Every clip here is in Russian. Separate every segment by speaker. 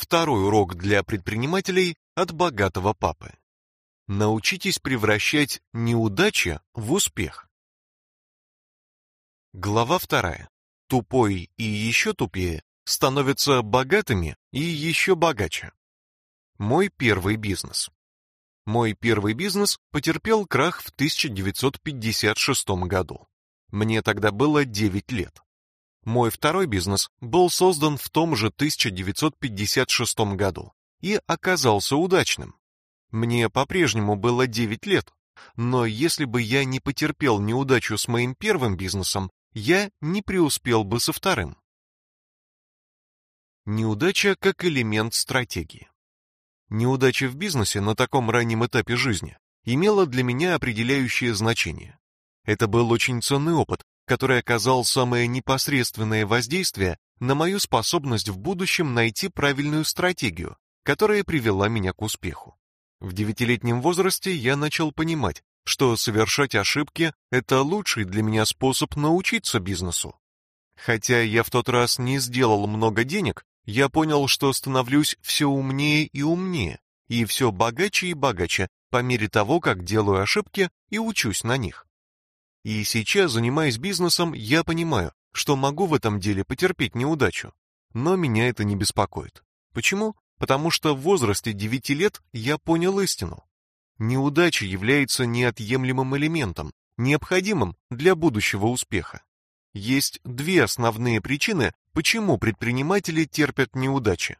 Speaker 1: Второй урок для предпринимателей от богатого папы. Научитесь превращать неудачи в успех. Глава вторая. Тупой и еще тупее становятся богатыми и еще богаче. Мой первый бизнес. Мой первый бизнес потерпел крах в 1956 году. Мне тогда было 9 лет. Мой второй бизнес был создан в том же 1956 году и оказался удачным. Мне по-прежнему было 9 лет, но если бы я не потерпел неудачу с моим первым бизнесом, я не преуспел бы со вторым. Неудача как элемент стратегии. Неудача в бизнесе на таком раннем этапе жизни имела для меня определяющее значение. Это был очень ценный опыт, который оказал самое непосредственное воздействие на мою способность в будущем найти правильную стратегию, которая привела меня к успеху. В девятилетнем возрасте я начал понимать, что совершать ошибки – это лучший для меня способ научиться бизнесу. Хотя я в тот раз не сделал много денег, я понял, что становлюсь все умнее и умнее, и все богаче и богаче по мере того, как делаю ошибки и учусь на них. И сейчас, занимаясь бизнесом, я понимаю, что могу в этом деле потерпеть неудачу. Но меня это не беспокоит. Почему? Потому что в возрасте 9 лет я понял истину. Неудача является неотъемлемым элементом, необходимым для будущего успеха. Есть две основные причины, почему предприниматели терпят неудачи.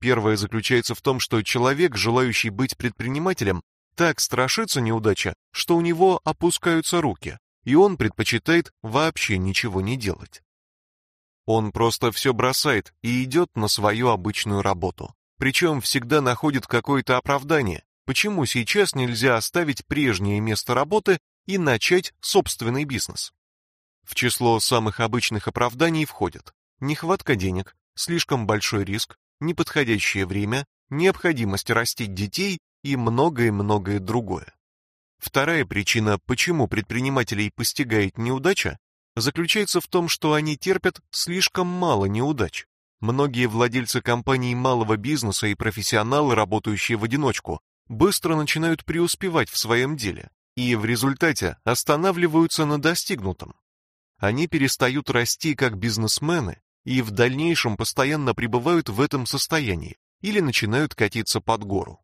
Speaker 1: Первая заключается в том, что человек, желающий быть предпринимателем, так страшится неудача, что у него опускаются руки, и он предпочитает вообще ничего не делать. Он просто все бросает и идет на свою обычную работу. Причем всегда находит какое-то оправдание, почему сейчас нельзя оставить прежнее место работы и начать собственный бизнес. В число самых обычных оправданий входят нехватка денег, слишком большой риск, неподходящее время, необходимость растить детей и многое-многое другое. Вторая причина, почему предпринимателей постигает неудача, заключается в том, что они терпят слишком мало неудач. Многие владельцы компаний малого бизнеса и профессионалы, работающие в одиночку, быстро начинают преуспевать в своем деле и в результате останавливаются на достигнутом. Они перестают расти как бизнесмены и в дальнейшем постоянно пребывают в этом состоянии или начинают катиться под гору.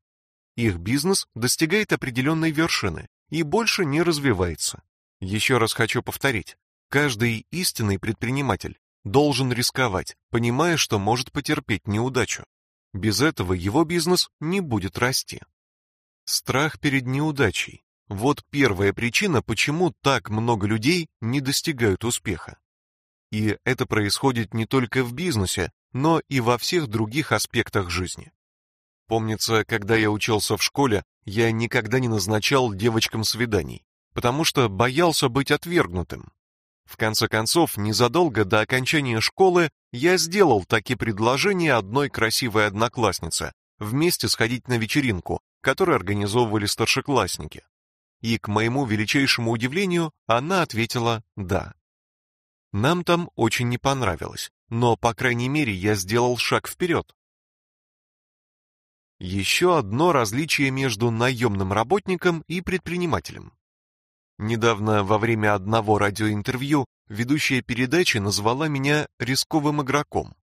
Speaker 1: Их бизнес достигает определенной вершины и больше не развивается. Еще раз хочу повторить. Каждый истинный предприниматель должен рисковать, понимая, что может потерпеть неудачу. Без этого его бизнес не будет расти. Страх перед неудачей. Вот первая причина, почему так много людей не достигают успеха. И это происходит не только в бизнесе, но и во всех других аспектах жизни. Помнится, когда я учился в школе, я никогда не назначал девочкам свиданий, потому что боялся быть отвергнутым. В конце концов, незадолго до окончания школы я сделал такие предложения одной красивой однокласснице вместе сходить на вечеринку, которую организовывали старшеклассники. И к моему величайшему удивлению, она ответила «да». Нам там очень не понравилось, но, по крайней мере, я сделал шаг вперед. Еще одно различие между наемным работником и предпринимателем. Недавно во время одного радиоинтервью ведущая передачи назвала меня рисковым игроком.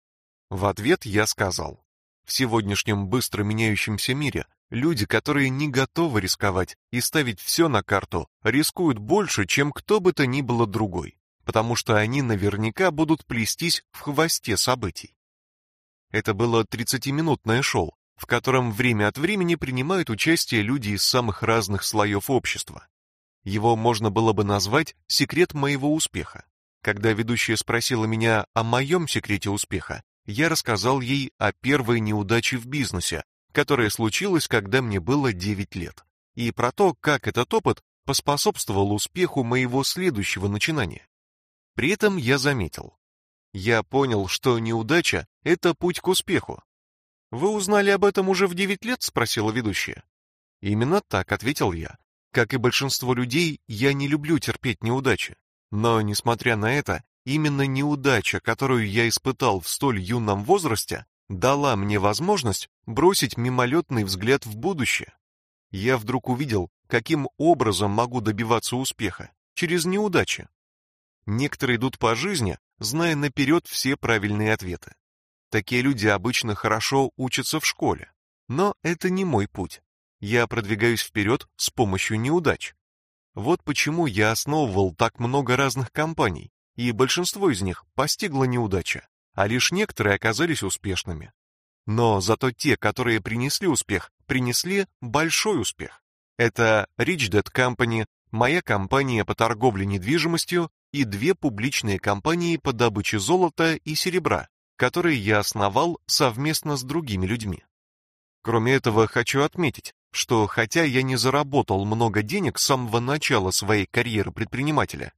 Speaker 1: В ответ я сказал: "В сегодняшнем быстро меняющемся мире люди, которые не готовы рисковать и ставить все на карту, рискуют больше, чем кто бы то ни было другой, потому что они наверняка будут плестись в хвосте событий". Это было 30-минутное шоу, в котором время от времени принимают участие люди из самых разных слоев общества. Его можно было бы назвать секрет моего успеха. Когда ведущая спросила меня о моем секрете успеха, я рассказал ей о первой неудаче в бизнесе, которая случилась, когда мне было 9 лет, и про то, как этот опыт поспособствовал успеху моего следующего начинания. При этом я заметил, я понял, что неудача это путь к успеху, вы узнали об этом уже в девять лет, спросила ведущая. Именно так ответил я. Как и большинство людей, я не люблю терпеть неудачи. Но несмотря на это, именно неудача, которую я испытал в столь юном возрасте, дала мне возможность бросить мимолетный взгляд в будущее. Я вдруг увидел, каким образом могу добиваться успеха через неудачи. Некоторые идут по жизни, зная наперед все правильные ответы. Такие люди обычно хорошо учатся в школе. Но это не мой путь. Я продвигаюсь вперед с помощью неудач. Вот почему я основывал так много разных компаний, и большинство из них постигла неудача, а лишь некоторые оказались успешными. Но зато те, которые принесли успех, принесли большой успех. Это Rich Dad Company, моя компания по торговле недвижимостью и две публичные компании по добыче золота и серебра, которые я основал совместно с другими людьми. Кроме этого, хочу отметить, что хотя я не заработал много денег с самого начала своей карьеры предпринимателя,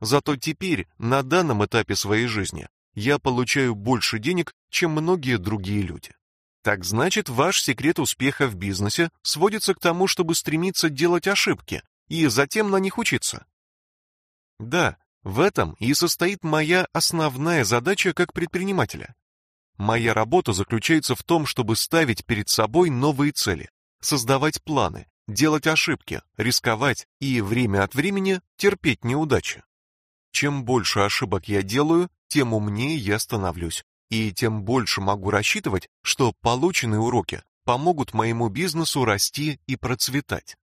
Speaker 1: зато теперь, на данном этапе своей жизни, я получаю больше денег, чем многие другие люди. Так значит, ваш секрет успеха в бизнесе сводится к тому, чтобы стремиться делать ошибки и затем на них учиться. Да, в этом и состоит моя основная задача как предпринимателя. Моя работа заключается в том, чтобы ставить перед собой новые цели, создавать планы, делать ошибки, рисковать и время от времени терпеть неудачи. Чем больше ошибок я делаю, тем умнее я становлюсь, и тем больше могу рассчитывать, что полученные уроки помогут моему бизнесу расти и процветать.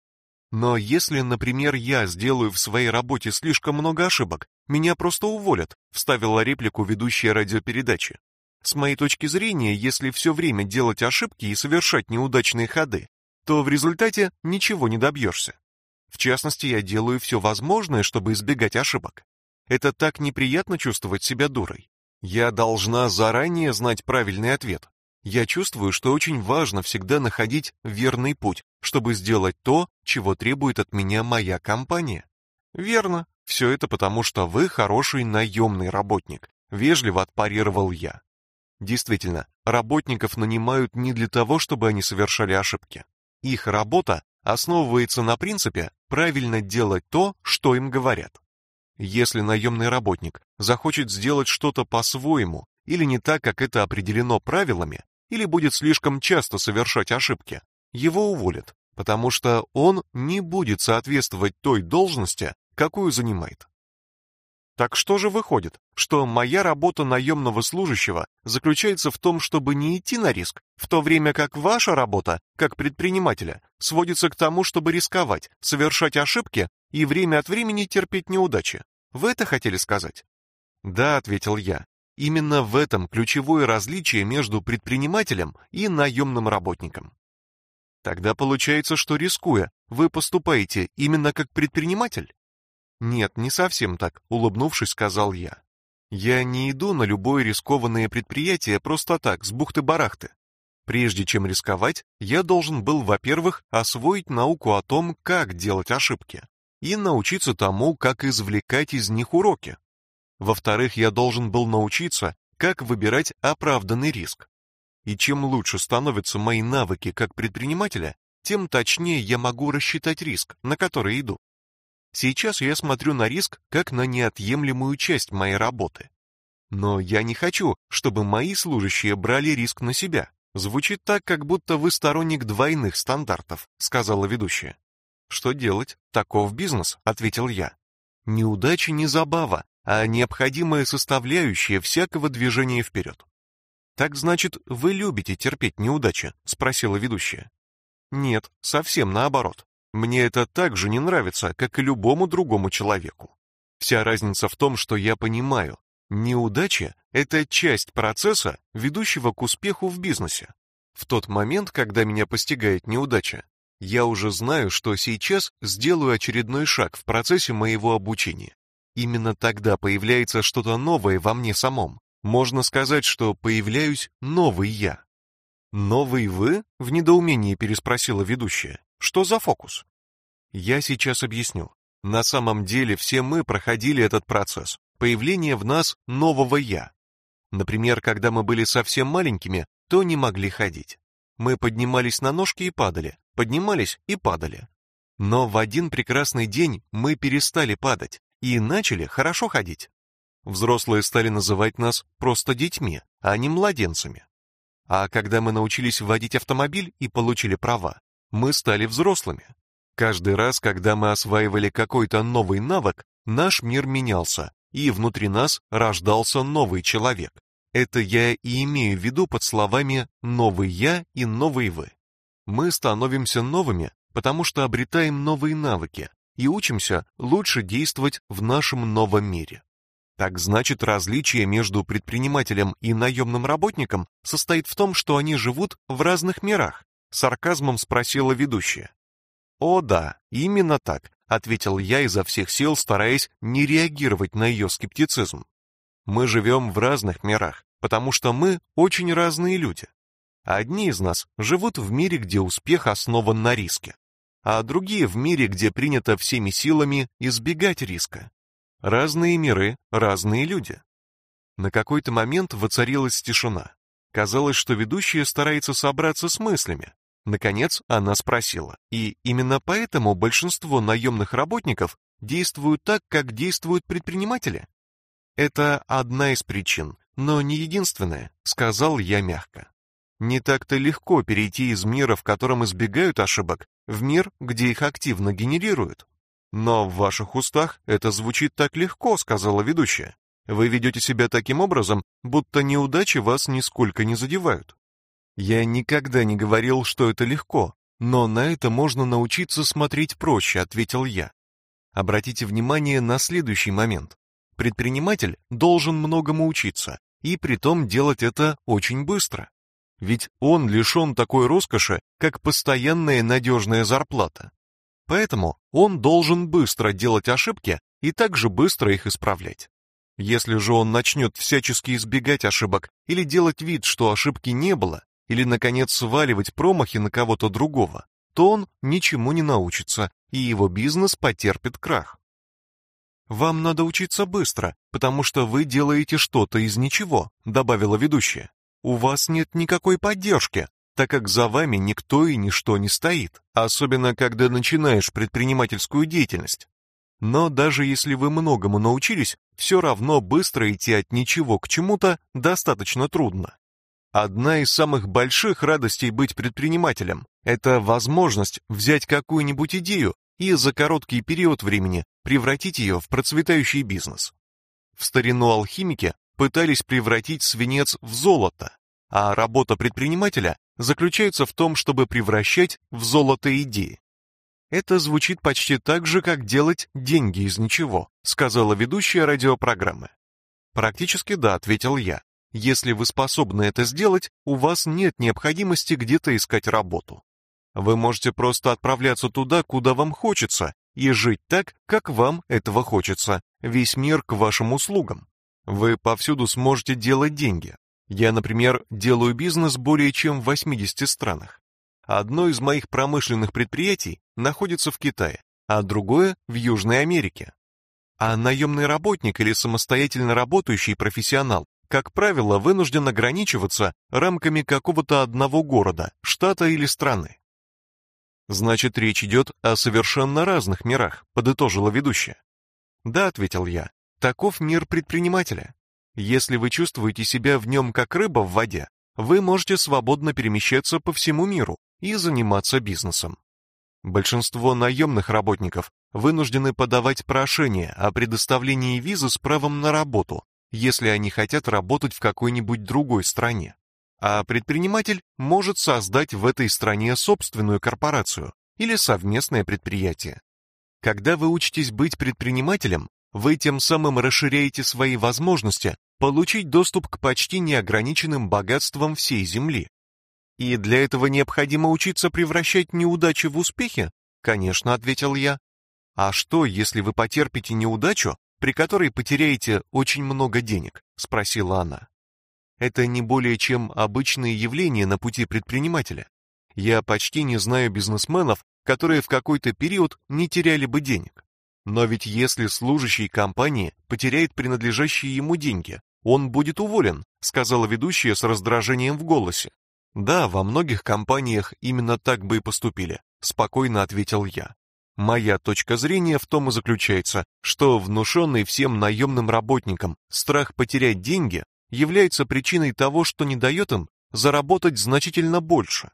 Speaker 1: Но если, например, я сделаю в своей работе слишком много ошибок, меня просто уволят, вставила реплику ведущая радиопередачи. С моей точки зрения, если все время делать ошибки и совершать неудачные ходы, то в результате ничего не добьешься. В частности, я делаю все возможное, чтобы избегать ошибок. Это так неприятно чувствовать себя дурой. Я должна заранее знать правильный ответ. Я чувствую, что очень важно всегда находить верный путь, чтобы сделать то, чего требует от меня моя компания. Верно. Все это потому, что вы хороший наемный работник, вежливо отпарировал я. Действительно, работников нанимают не для того, чтобы они совершали ошибки. Их работа основывается на принципе правильно делать то, что им говорят. Если наемный работник захочет сделать что-то по-своему или не так, как это определено правилами, или будет слишком часто совершать ошибки, его уволят, потому что он не будет соответствовать той должности, какую занимает. Так что же выходит, что моя работа наемного служащего заключается в том, чтобы не идти на риск, в то время как ваша работа, как предпринимателя, сводится к тому, чтобы рисковать, совершать ошибки и время от времени терпеть неудачи. Вы это хотели сказать? Да, ответил я. Именно в этом ключевое различие между предпринимателем и наемным работником. Тогда получается, что рискуя, вы поступаете именно как предприниматель? Нет, не совсем так, улыбнувшись, сказал я. Я не иду на любое рискованное предприятие просто так, с бухты-барахты. Прежде чем рисковать, я должен был, во-первых, освоить науку о том, как делать ошибки, и научиться тому, как извлекать из них уроки. Во-вторых, я должен был научиться, как выбирать оправданный риск. И чем лучше становятся мои навыки как предпринимателя, тем точнее я могу рассчитать риск, на который иду. Сейчас я смотрю на риск как на неотъемлемую часть моей работы. Но я не хочу, чтобы мои служащие брали риск на себя. Звучит так, как будто вы сторонник двойных стандартов, сказала ведущая. Что делать? Таков бизнес, ответил я. Неудача не забава, а необходимая составляющая всякого движения вперед. Так значит, вы любите терпеть неудачи? спросила ведущая. Нет, совсем наоборот. Мне это так же не нравится, как и любому другому человеку. Вся разница в том, что я понимаю, неудача это часть процесса, ведущего к успеху в бизнесе. В тот момент, когда меня постигает неудача, я уже знаю, что сейчас сделаю очередной шаг в процессе моего обучения. Именно тогда появляется что-то новое во мне самом. Можно сказать, что появляюсь новый я. Новый вы? в недоумении переспросила ведущая. Что за фокус? Я сейчас объясню. На самом деле все мы проходили этот процесс появления в нас нового я. Например, когда мы были совсем маленькими, то не могли ходить. Мы поднимались на ножки и падали, поднимались и падали. Но в один прекрасный день мы перестали падать и начали хорошо ходить. Взрослые стали называть нас просто детьми, а не младенцами. А когда мы научились водить автомобиль и получили права, мы стали взрослыми. Каждый раз, когда мы осваивали какой-то новый навык, наш мир менялся, и внутри нас рождался новый человек. Это я и имею в виду под словами «новый я» и «новый вы». Мы становимся новыми, потому что обретаем новые навыки и учимся лучше действовать в нашем новом мире. Так значит, различие между предпринимателем и наемным работником состоит в том, что они живут в разных мирах, сарказмом спросила ведущая. О да, именно так, ответил я изо всех сил, стараясь не реагировать на ее скептицизм. Мы живем в разных мирах, потому что мы очень разные люди. Одни из нас живут в мире, где успех основан на риске, а другие в мире, где принято всеми силами избегать риска. Разные миры, разные люди. На какой-то момент воцарилась тишина. Казалось, что ведущая старается собраться с мыслями. Наконец она спросила, и именно поэтому большинство наемных работников действуют так, как действуют предприниматели? Это одна из причин, но не единственная, сказал я мягко. Не так-то легко перейти из мира, в котором избегают ошибок, в мир, где их активно генерируют. Но в ваших устах это звучит так легко, сказала ведущая. Вы ведете себя таким образом, будто неудачи вас нисколько не задевают. Я никогда не говорил, что это легко, но на это можно научиться смотреть проще, ответил я. Обратите внимание на следующий момент. Предприниматель должен многому учиться, и притом делать это очень быстро. Ведь он лишен такой роскоши, как постоянная надежная зарплата. Поэтому он должен быстро делать ошибки и также быстро их исправлять. Если же он начнет всячески избегать ошибок или делать вид, что ошибки не было, или наконец сваливать промахи на кого-то другого, то он ничему не научится, и его бизнес потерпит крах. Вам надо учиться быстро, потому что вы делаете что-то из ничего, добавила ведущая. У вас нет никакой поддержки, так как за вами никто и ничто не стоит, особенно когда начинаешь предпринимательскую деятельность. Но даже если вы многому научились, все равно быстро идти от ничего к чему-то достаточно трудно. Одна из самых больших радостей быть предпринимателем – это возможность взять какую-нибудь идею и за короткий период времени превратить ее в процветающий бизнес. В старину алхимики пытались превратить свинец в золото, а работа предпринимателя заключается в том, чтобы превращать в золото идеи. Это звучит почти так же, как делать деньги из ничего, сказала ведущая радиопрограммы. Практически да, ответил я. Если вы способны это сделать, у вас нет необходимости где-то искать работу. Вы можете просто отправляться туда, куда вам хочется, и жить так, как вам этого хочется. Весь мир к вашим услугам. Вы повсюду сможете делать деньги, я, например, делаю бизнес более чем в 80 странах. Одно из моих промышленных предприятий находится в Китае, а другое в Южной Америке. А наемный работник или самостоятельно работающий профессионал, как правило, вынужден ограничиваться рамками какого-то одного города, штата или страны. Значит, речь идет о совершенно разных мирах, подытожила ведущая. Да, ответил я. Таков мир предпринимателя. Если вы чувствуете себя в нем как рыба в воде, вы можете свободно перемещаться по всему миру и заниматься бизнесом. Большинство наемных работников вынуждены подавать прошение о предоставлении визы с правом на работу, если они хотят работать в какой-нибудь другой стране. А предприниматель может создать в этой стране собственную корпорацию или совместное предприятие. Когда вы учитесь быть предпринимателем, вы тем самым расширяете свои возможности получить доступ к почти неограниченным богатствам всей Земли. И для этого необходимо учиться превращать неудачи в успехи? Конечно, ответил я. А что, если вы потерпите неудачу, при которой потеряете очень много денег? спросила она. Это не более чем обычные явления на пути предпринимателя. Я почти не знаю бизнесменов, которые в какой-то период не теряли бы денег. Но ведь если служащий компании потеряет принадлежащие ему деньги, он будет уволен, сказала ведущая с раздражением в голосе. Да, во многих компаниях именно так бы и поступили, спокойно ответил я. Моя точка зрения в том и заключается, что внушенный всем наемным работникам страх потерять деньги является причиной того, что не дает им заработать значительно больше.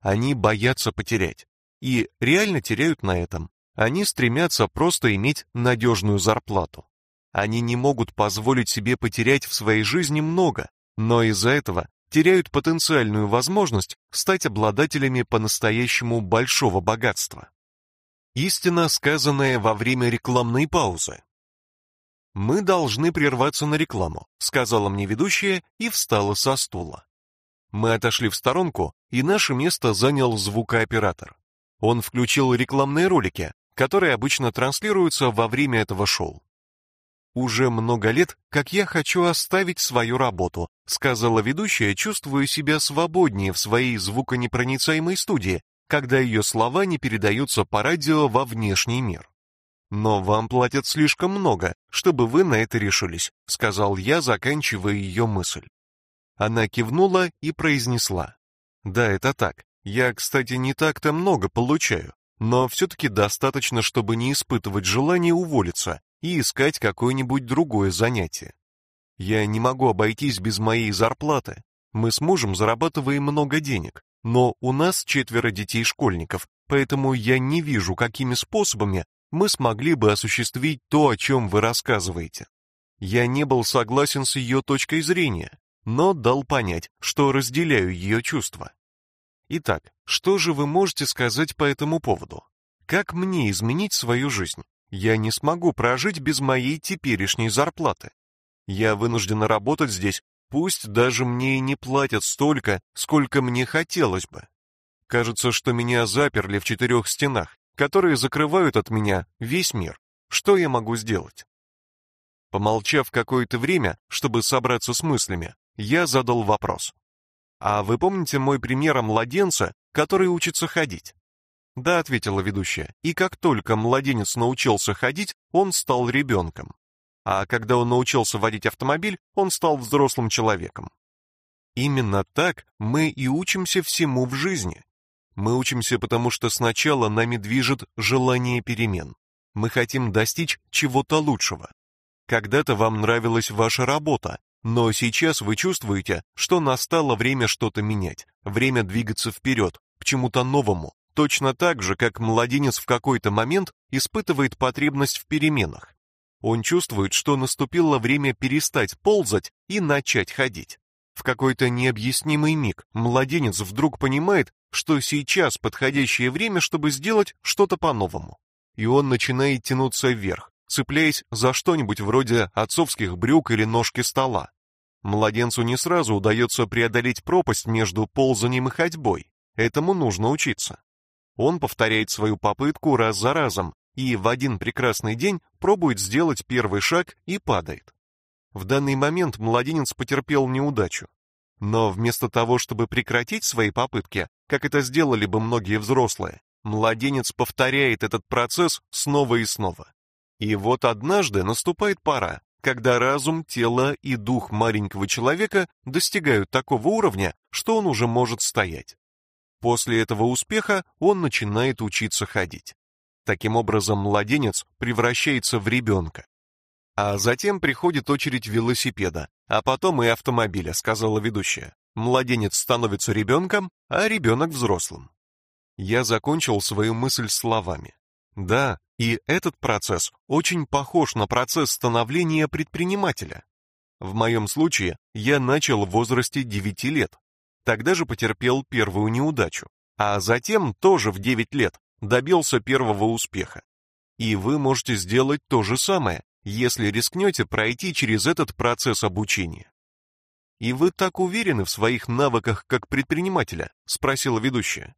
Speaker 1: Они боятся потерять и реально теряют на этом. Они стремятся просто иметь надежную зарплату. Они не могут позволить себе потерять в своей жизни много, но из-за этого теряют потенциальную возможность стать обладателями по-настоящему большого богатства. Истина, сказанная во время рекламной паузы. Мы должны прерваться на рекламу, сказала мне ведущая и встала со стула. Мы отошли в сторонку, и наше место занял звукооператор. Он включил рекламные ролики, которые обычно транслируются во время этого шоу. Уже много лет, как я хочу оставить свою работу, сказала ведущая, чувствуя себя свободнее в своей звуконепроницаемой студии, когда ее слова не передаются по радио во внешний мир. Но вам платят слишком много, чтобы вы на это решились, сказал я, заканчивая ее мысль. Она кивнула и произнесла: "Да, это так. Я, кстати, не так-то много получаю, но все таки достаточно, чтобы не испытывать желания уволиться и искать какое-нибудь другое занятие. Я не могу обойтись без моей зарплаты. Мы с мужем зарабатываем много денег, но у нас четверо детей-школьников, поэтому я не вижу, какими способами мы смогли бы осуществить то, о чем вы рассказываете. Я не был согласен с ее точкой зрения, но дал понять, что разделяю ее чувства. Итак, что же вы можете сказать по этому поводу? Как мне изменить свою жизнь? Я не смогу прожить без моей теперешней зарплаты. Я вынуждена работать здесь, пусть даже мне и не платят столько, сколько мне хотелось бы. Кажется, что меня заперли в четырех стенах, которые закрывают от меня весь мир. Что я могу сделать? Помолчав какое-то время, чтобы собраться с мыслями, я задал вопрос. А вы помните мой пример о младенце, который учится ходить? Да, ответила ведущая. И как только младенец научился ходить, он стал ребенком. А когда он научился водить автомобиль, он стал взрослым человеком. Именно так мы и учимся всему в жизни. Мы учимся потому, что сначала нами движет желание перемен. Мы хотим достичь чего-то лучшего. Когда-то вам нравилась ваша работа, но сейчас вы чувствуете, что настало время что-то менять, время двигаться вперед, чему-то новому, Точно так же, как младенец в какой-то момент испытывает потребность в переменах. Он чувствует, что наступило время перестать ползать и начать ходить. В какой-то необъяснимый миг младенец вдруг понимает, что сейчас подходящее время, чтобы сделать что-то по-новому. И он начинает тянуться вверх, цепляясь за что-нибудь вроде отцовских брюк или ножки стола. Младенцу не сразу удается преодолеть пропасть между ползанием и ходьбой. Этому нужно учиться. Он повторяет свою попытку раз за разом и в один прекрасный день пробует сделать первый шаг и падает. В данный момент младенец потерпел неудачу. Но вместо того, чтобы прекратить свои попытки, как это сделали бы многие взрослые, младенец повторяет этот процесс снова и снова. И вот однажды наступает пора, когда разум, тело и дух маленького человека достигают такого уровня, что он уже может стоять. После этого успеха он начинает учиться ходить. Таким образом, младенец превращается в ребенка. А затем приходит очередь велосипеда, а потом и автомобиля, сказала ведущая. Младенец становится ребенком, а ребенок взрослым. Я закончил свою мысль словами. Да, и этот процесс очень похож на процесс становления предпринимателя. В моем случае я начал в возрасте 9 лет, Тогда же потерпел первую неудачу, а затем тоже в 9 лет добился первого успеха. И вы можете сделать то же самое, если рискнете пройти через этот процесс обучения. И вы так уверены в своих навыках как предпринимателя, спросила ведущая.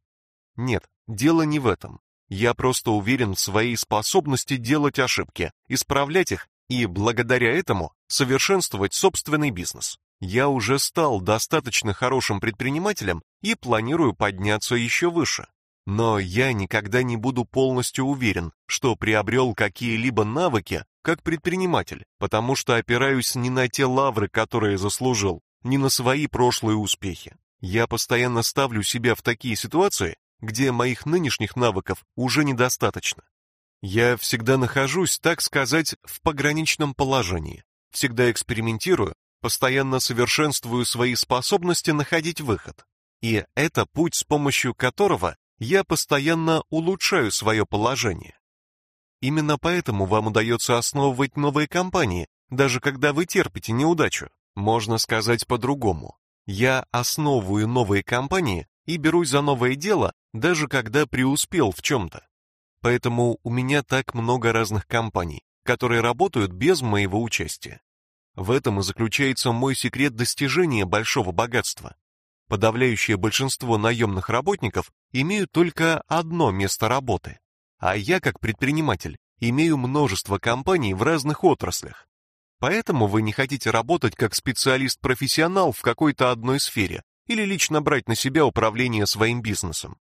Speaker 1: Нет, дело не в этом. Я просто уверен в своей способности делать ошибки, исправлять их и благодаря этому совершенствовать собственный бизнес. Я уже стал достаточно хорошим предпринимателем и планирую подняться еще выше. Но я никогда не буду полностью уверен, что приобрел какие-либо навыки как предприниматель, потому что опираюсь не на те лавры, которые заслужил, не на свои прошлые успехи. Я постоянно ставлю себя в такие ситуации, где моих нынешних навыков уже недостаточно. Я всегда нахожусь, так сказать, в пограничном положении. Всегда экспериментирую, постоянно совершенствую свои способности находить выход. И это путь, с помощью которого я постоянно улучшаю свое положение. Именно поэтому вам удается основывать новые компании, даже когда вы терпите неудачу. Можно сказать по-другому. Я основываю новые компании и берусь за новое дело, даже когда преуспел в чем-то. Поэтому у меня так много разных компаний, которые работают без моего участия. В этом и заключается мой секрет достижения большого богатства. Подавляющее большинство наемных работников имеют только одно место работы, а я, как предприниматель, имею множество компаний в разных отраслях. Поэтому вы не хотите работать как специалист-профессионал в какой-то одной сфере или лично брать на себя управление своим бизнесом.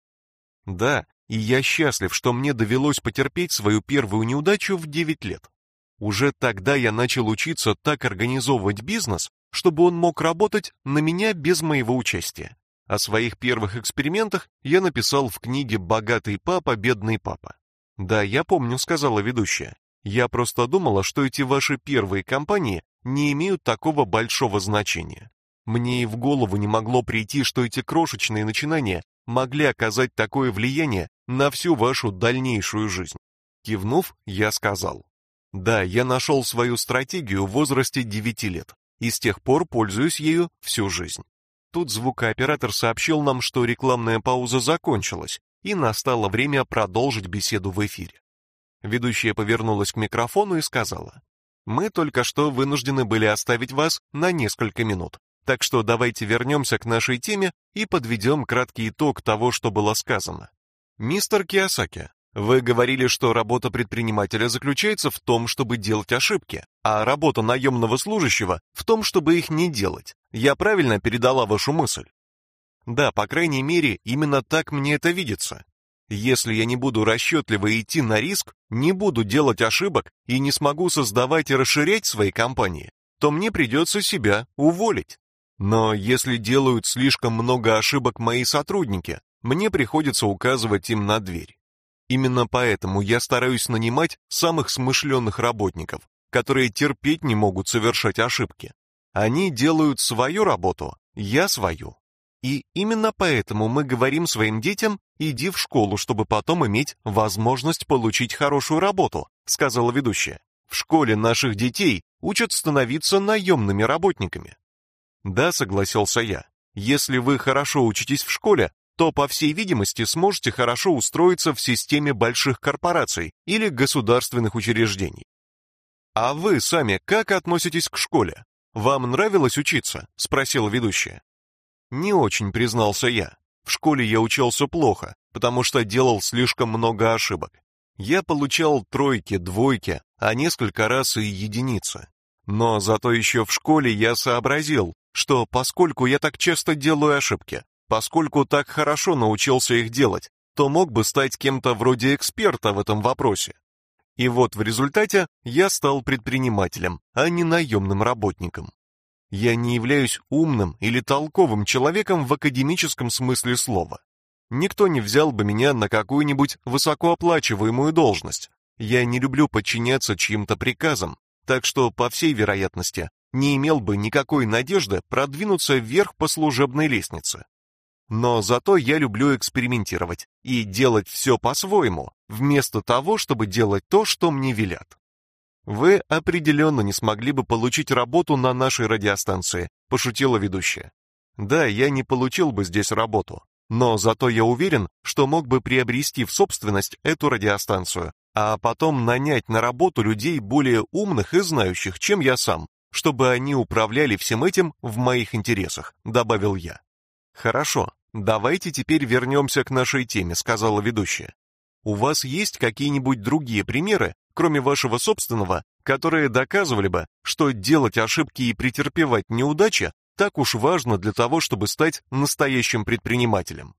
Speaker 1: Да, и я счастлив, что мне довелось потерпеть свою первую неудачу в 9 лет. Уже тогда я начал учиться так организовывать бизнес, чтобы он мог работать на меня без моего участия. О своих первых экспериментах я написал в книге «Богатый папа, бедный папа». Да, я помню, сказала ведущая. Я просто думала, что эти ваши первые компании не имеют такого большого значения. Мне и в голову не могло прийти, что эти крошечные начинания могли оказать такое влияние на всю вашу дальнейшую жизнь. Кивнув, я сказал: "Да, я нашел свою стратегию в возрасте 9 лет и с тех пор пользуюсь ею всю жизнь". Тут звукооператор сообщил нам, что рекламная пауза закончилась, и настало время продолжить беседу в эфире. Ведущая повернулась к микрофону и сказала: "Мы только что вынуждены были оставить вас на несколько минут. Так что давайте вернемся к нашей теме и подведем краткий итог того, что было сказано. Мистер Киосаки, вы говорили, что работа предпринимателя заключается в том, чтобы делать ошибки, а работа наемного служащего в том, чтобы их не делать. Я правильно передала вашу мысль? Да, по крайней мере, именно так мне это видится. Если я не буду расчетливо идти на риск, не буду делать ошибок и не смогу создавать и расширять свои компании, то мне придется себя уволить. Но если делают слишком много ошибок мои сотрудники, мне приходится указывать им на дверь. Именно поэтому я стараюсь нанимать самых смышленных работников, которые терпеть не могут совершать ошибки. Они делают свою работу, я свою. И именно поэтому мы говорим своим детям: "Иди в школу, чтобы потом иметь возможность получить хорошую работу", сказала ведущая. В школе наших детей учат становиться наемными работниками. Да, согласился я. Если вы хорошо учитесь в школе, то, по всей видимости, сможете хорошо устроиться в системе больших корпораций или государственных учреждений. А вы сами как относитесь к школе? Вам нравилось учиться? спросила ведущая. Не очень, признался я. В школе я учился плохо, потому что делал слишком много ошибок. Я получал тройки, двойки, а несколько раз и единицы. Но зато еще в школе я сообразил, что поскольку я так часто делаю ошибки, поскольку так хорошо научился их делать, то мог бы стать кем-то вроде эксперта в этом вопросе. И вот в результате я стал предпринимателем, а не наемным работником. Я не являюсь умным или толковым человеком в академическом смысле слова. Никто не взял бы меня на какую-нибудь высокооплачиваемую должность. Я не люблю подчиняться чьим-то приказам, так что, по всей вероятности, не имел бы никакой надежды продвинуться вверх по служебной лестнице. Но зато я люблю экспериментировать и делать все по-своему, вместо того, чтобы делать то, что мне велят. Вы определенно не смогли бы получить работу на нашей радиостанции, пошутила ведущая. Да, я не получил бы здесь работу, но зато я уверен, что мог бы приобрести в собственность эту радиостанцию, а потом нанять на работу людей более умных и знающих, чем я сам, чтобы они управляли всем этим в моих интересах, добавил я. Хорошо, давайте теперь вернемся к нашей теме, сказала ведущая. У вас есть какие-нибудь другие примеры, кроме вашего собственного, которые доказывали бы, что делать ошибки и претерпевать неудачи так уж важно для того, чтобы стать настоящим предпринимателем?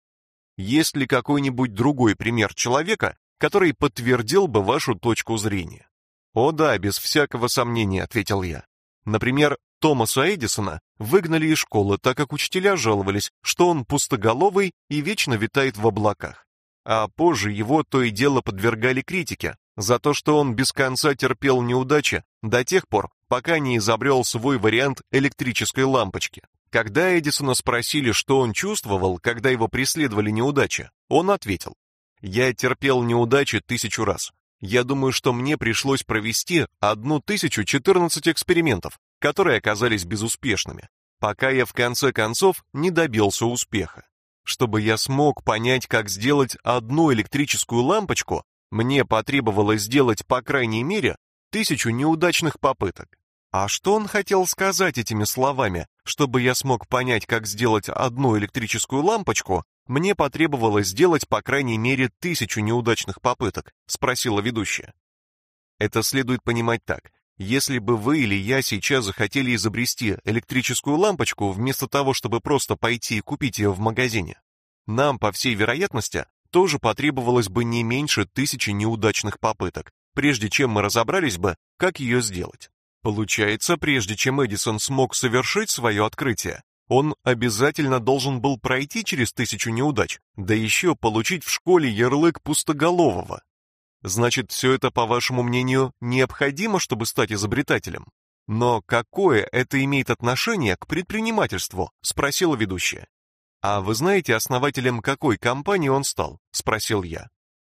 Speaker 1: Есть ли какой-нибудь другой пример человека, который подтвердил бы вашу точку зрения? О да, без всякого сомнения, ответил я. Например, Томаса Эдисона выгнали из школы, так как учителя жаловались, что он пустоголовый и вечно витает в облаках. А позже его то и дело подвергали критике за то, что он без конца терпел неудачи до тех пор, пока не изобрел свой вариант электрической лампочки. Когда Эдисона спросили, что он чувствовал, когда его преследовали неудачи, он ответил: "Я терпел неудачи тысячу раз. Я думаю, что мне пришлось провести одну тысячу четырнадцать экспериментов, которые оказались безуспешными, пока я в конце концов не добился успеха. Чтобы я смог понять, как сделать одну электрическую лампочку, мне потребовалось сделать по крайней мере тысячу неудачных попыток. А что он хотел сказать этими словами? Чтобы я смог понять, как сделать одну электрическую лампочку, мне потребовалось сделать по крайней мере тысячу неудачных попыток, спросила ведущая. Это следует понимать так. Если бы вы или я сейчас захотели изобрести электрическую лампочку вместо того, чтобы просто пойти и купить ее в магазине, нам, по всей вероятности, тоже потребовалось бы не меньше тысячи неудачных попыток, прежде чем мы разобрались бы, как ее сделать. Получается, прежде чем Эдисон смог совершить свое открытие, он обязательно должен был пройти через тысячу неудач, да еще получить в школе ярлык пустоголового. Значит, все это, по вашему мнению, необходимо, чтобы стать изобретателем? Но какое это имеет отношение к предпринимательству? спросила ведущая. А вы знаете, основателем какой компании он стал? спросил я.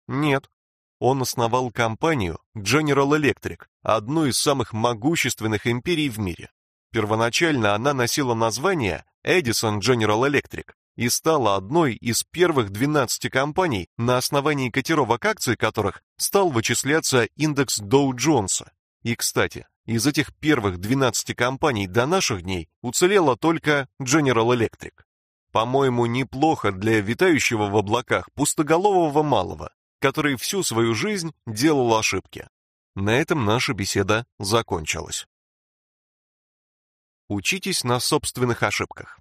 Speaker 1: Нет. Он основал компанию General Electric, одну из самых могущественных империй в мире. Первоначально она носила название Edison General Electric и стала одной из первых 12 компаний, на основании котировок акций которых стал вычисляться индекс Доу-Джонса. И, кстати, из этих первых 12 компаний до наших дней уцелела только General Electric. По-моему, неплохо для витающего в облаках пустоголового малого, который всю свою жизнь делал ошибки. На этом наша беседа закончилась. Учитесь на собственных ошибках.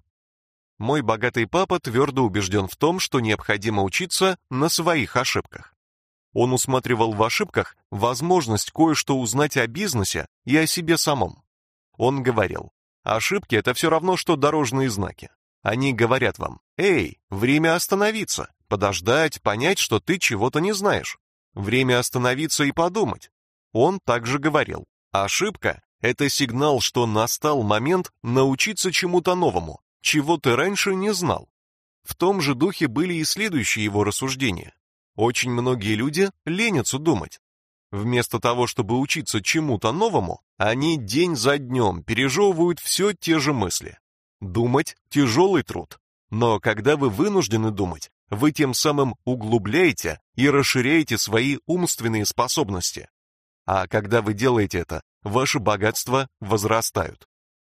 Speaker 1: Мой богатый папа твердо убежден в том, что необходимо учиться на своих ошибках. Он усматривал в ошибках возможность кое-что узнать о бизнесе и о себе самом. Он говорил, ошибки – это все равно, что дорожные знаки. Они говорят вам, эй, время остановиться, подождать, понять, что ты чего-то не знаешь. Время остановиться и подумать. Он также говорил, ошибка это сигнал, что настал момент научиться чему-то новому, чего ты раньше не знал. В том же духе были и следующие его рассуждения. Очень многие люди ленятся думать. Вместо того, чтобы учиться чему-то новому, они день за днем пережевывают все те же мысли. Думать – тяжелый труд. Но когда вы вынуждены думать, вы тем самым углубляете и расширяете свои умственные способности. А когда вы делаете это, ваши богатства возрастают.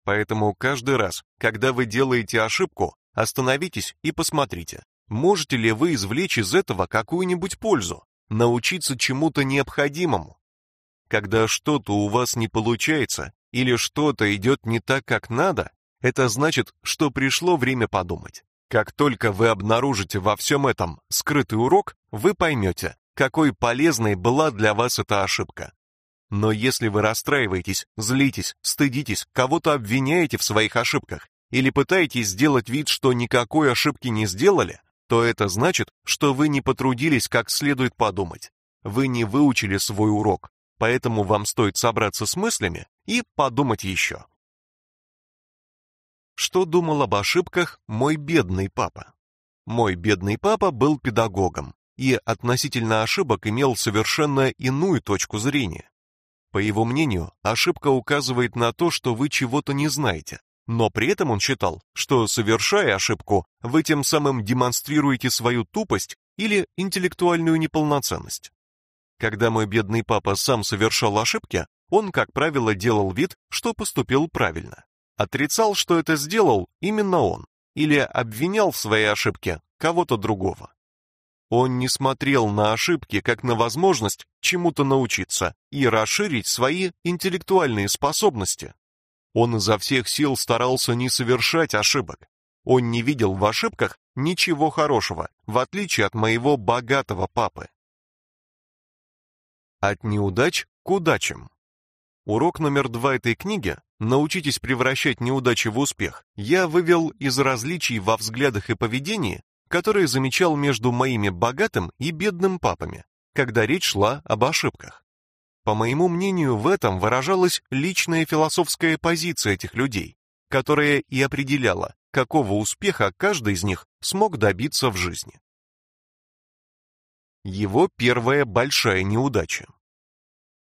Speaker 1: Поэтому каждый раз, когда вы делаете ошибку, остановитесь и посмотрите, можете ли вы извлечь из этого какую-нибудь пользу, научиться чему-то необходимому. Когда что-то у вас не получается или что-то идет не так, как надо, это значит, что пришло время подумать. Как только вы обнаружите во всем этом скрытый урок, вы поймете, какой полезной была для вас эта ошибка. Но если вы расстраиваетесь, злитесь, стыдитесь, кого-то обвиняете в своих ошибках или пытаетесь сделать вид, что никакой ошибки не сделали, то это значит, что вы не потрудились как следует подумать. Вы не выучили свой урок, поэтому вам стоит собраться с мыслями и подумать еще. Что думал об ошибках мой бедный папа? Мой бедный папа был педагогом и относительно ошибок имел совершенно иную точку зрения. По его мнению, ошибка указывает на то, что вы чего-то не знаете, но при этом он считал, что совершая ошибку, вы тем самым демонстрируете свою тупость или интеллектуальную неполноценность. Когда мой бедный папа сам совершал ошибки, он, как правило, делал вид, что поступил правильно. Отрицал, что это сделал именно он, или обвинял в своей ошибке кого-то другого. Он не смотрел на ошибки как на возможность чему-то научиться и расширить свои интеллектуальные способности. Он изо всех сил старался не совершать ошибок. Он не видел в ошибках ничего хорошего, в отличие от моего богатого папы. От неудач к удачам. Урок номер два этой книги «Научитесь превращать неудачи в успех» я вывел из различий во взглядах и поведении которые замечал между моими богатым и бедным папами, когда речь шла об ошибках. По моему мнению, в этом выражалась личная философская позиция этих людей, которая и определяла, какого успеха каждый из них смог добиться в жизни. Его первая большая неудача.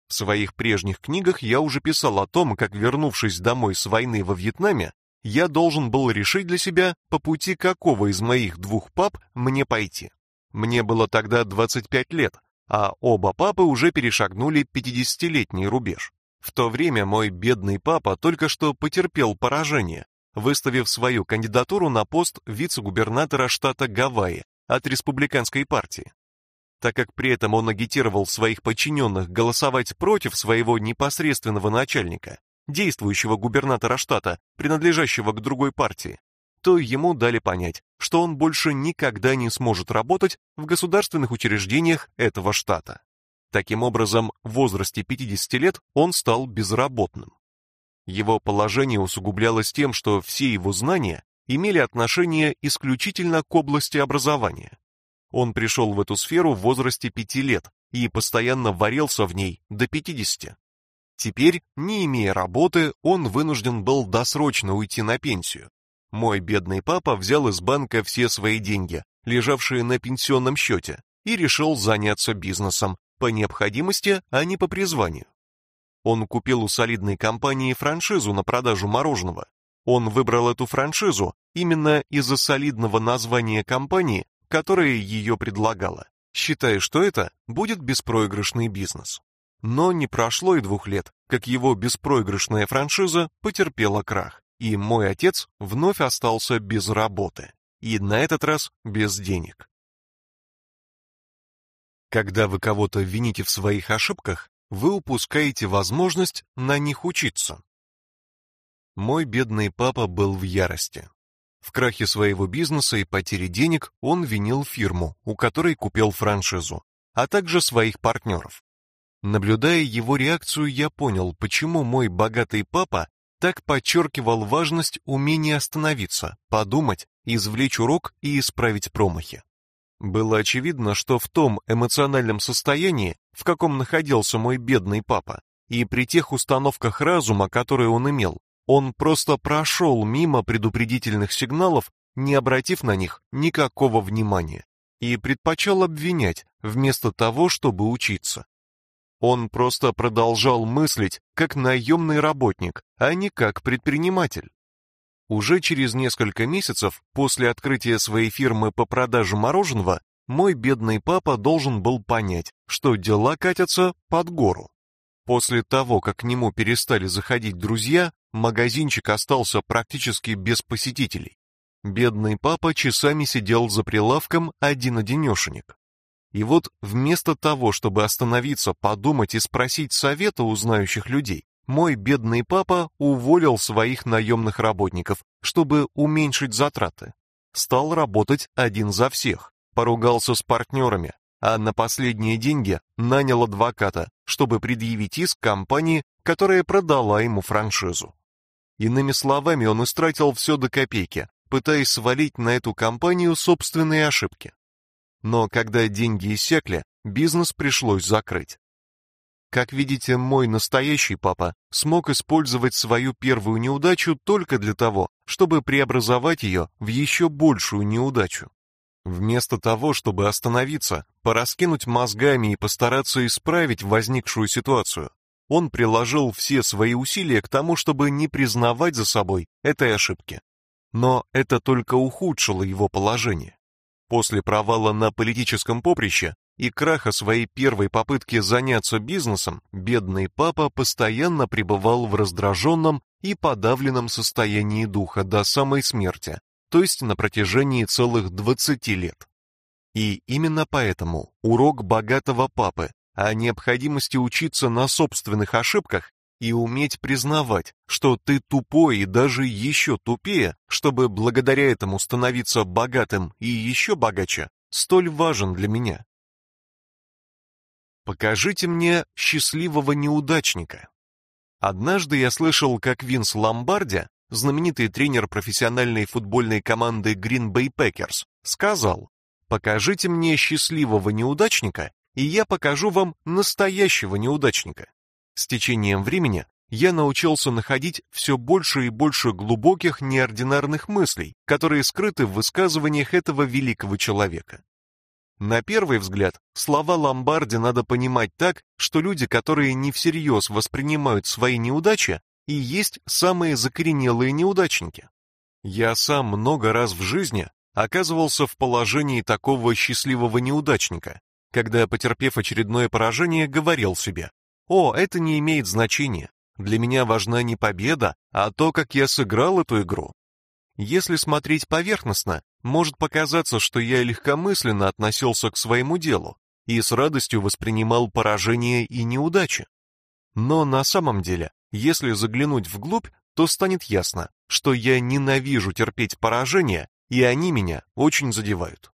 Speaker 1: В своих прежних книгах я уже писал о том, как, вернувшись домой с войны во Вьетнаме, я должен был решить для себя, по пути какого из моих двух пап мне пойти. Мне было тогда 25 лет, а оба папы уже перешагнули 50-летний рубеж. В то время мой бедный папа только что потерпел поражение, выставив свою кандидатуру на пост вице-губернатора штата Гавайи от республиканской партии так как при этом он агитировал своих подчиненных голосовать против своего непосредственного начальника, действующего губернатора штата, принадлежащего к другой партии, то ему дали понять, что он больше никогда не сможет работать в государственных учреждениях этого штата. Таким образом, в возрасте 50 лет он стал безработным. Его положение усугублялось тем, что все его знания имели отношение исключительно к области образования. Он пришел в эту сферу в возрасте пяти лет и постоянно варился в ней до 50. Теперь, не имея работы, он вынужден был досрочно уйти на пенсию. Мой бедный папа взял из банка все свои деньги, лежавшие на пенсионном счете, и решил заняться бизнесом по необходимости, а не по призванию. Он купил у солидной компании франшизу на продажу мороженого. Он выбрал эту франшизу именно из-за солидного названия компании которая ее предлагала, считая, что это будет беспроигрышный бизнес. Но не прошло и двух лет, как его беспроигрышная франшиза потерпела крах, и мой отец вновь остался без работы, и на этот раз без денег. Когда вы кого-то вините в своих ошибках, вы упускаете возможность на них учиться. Мой бедный папа был в ярости. В крахе своего бизнеса и потере денег он винил фирму, у которой купил франшизу, а также своих партнеров. Наблюдая его реакцию, я понял, почему мой богатый папа так подчеркивал важность умения остановиться, подумать, извлечь урок и исправить промахи. Было очевидно, что в том эмоциональном состоянии, в каком находился мой бедный папа, и при тех установках разума, которые он имел, он просто прошел мимо предупредительных сигналов, не обратив на них никакого внимания, и предпочел обвинять вместо того, чтобы учиться. Он просто продолжал мыслить как наемный работник, а не как предприниматель. Уже через несколько месяцев после открытия своей фирмы по продаже мороженого мой бедный папа должен был понять, что дела катятся под гору. После того, как к нему перестали заходить друзья, магазинчик остался практически без посетителей. Бедный папа часами сидел за прилавком один-одинешенек. И вот вместо того, чтобы остановиться, подумать и спросить совета у знающих людей, мой бедный папа уволил своих наемных работников, чтобы уменьшить затраты. Стал работать один за всех, поругался с партнерами, а на последние деньги нанял адвоката, чтобы предъявить иск компании, которая продала ему франшизу. Иными словами, он истратил все до копейки, пытаясь свалить на эту компанию собственные ошибки. Но когда деньги иссякли, бизнес пришлось закрыть. Как видите, мой настоящий папа смог использовать свою первую неудачу только для того, чтобы преобразовать ее в еще большую неудачу. Вместо того, чтобы остановиться, пораскинуть мозгами и постараться исправить возникшую ситуацию, он приложил все свои усилия к тому, чтобы не признавать за собой этой ошибки. Но это только ухудшило его положение. После провала на политическом поприще и краха своей первой попытки заняться бизнесом, бедный папа постоянно пребывал в раздраженном и подавленном состоянии духа до самой смерти, то есть на протяжении целых 20 лет. И именно поэтому урок богатого папы о необходимости учиться на собственных ошибках и уметь признавать, что ты тупой и даже еще тупее, чтобы благодаря этому становиться богатым и еще богаче, столь важен для меня. Покажите мне счастливого неудачника. Однажды я слышал, как Винс Ломбарди знаменитый тренер профессиональной футбольной команды Green Bay Packers, сказал, «Покажите мне счастливого неудачника, и я покажу вам настоящего неудачника». С течением времени я научился находить все больше и больше глубоких неординарных мыслей, которые скрыты в высказываниях этого великого человека. На первый взгляд, слова Ломбарди надо понимать так, что люди, которые не всерьез воспринимают свои неудачи, и есть самые закоренелые неудачники. Я сам много раз в жизни оказывался в положении такого счастливого неудачника, когда, потерпев очередное поражение, говорил себе, «О, это не имеет значения, для меня важна не победа, а то, как я сыграл эту игру. Если смотреть поверхностно, может показаться, что я легкомысленно относился к своему делу и с радостью воспринимал поражения и неудачи. Но на самом деле, если заглянуть вглубь, то станет ясно, что я ненавижу терпеть поражения, и они меня очень задевают.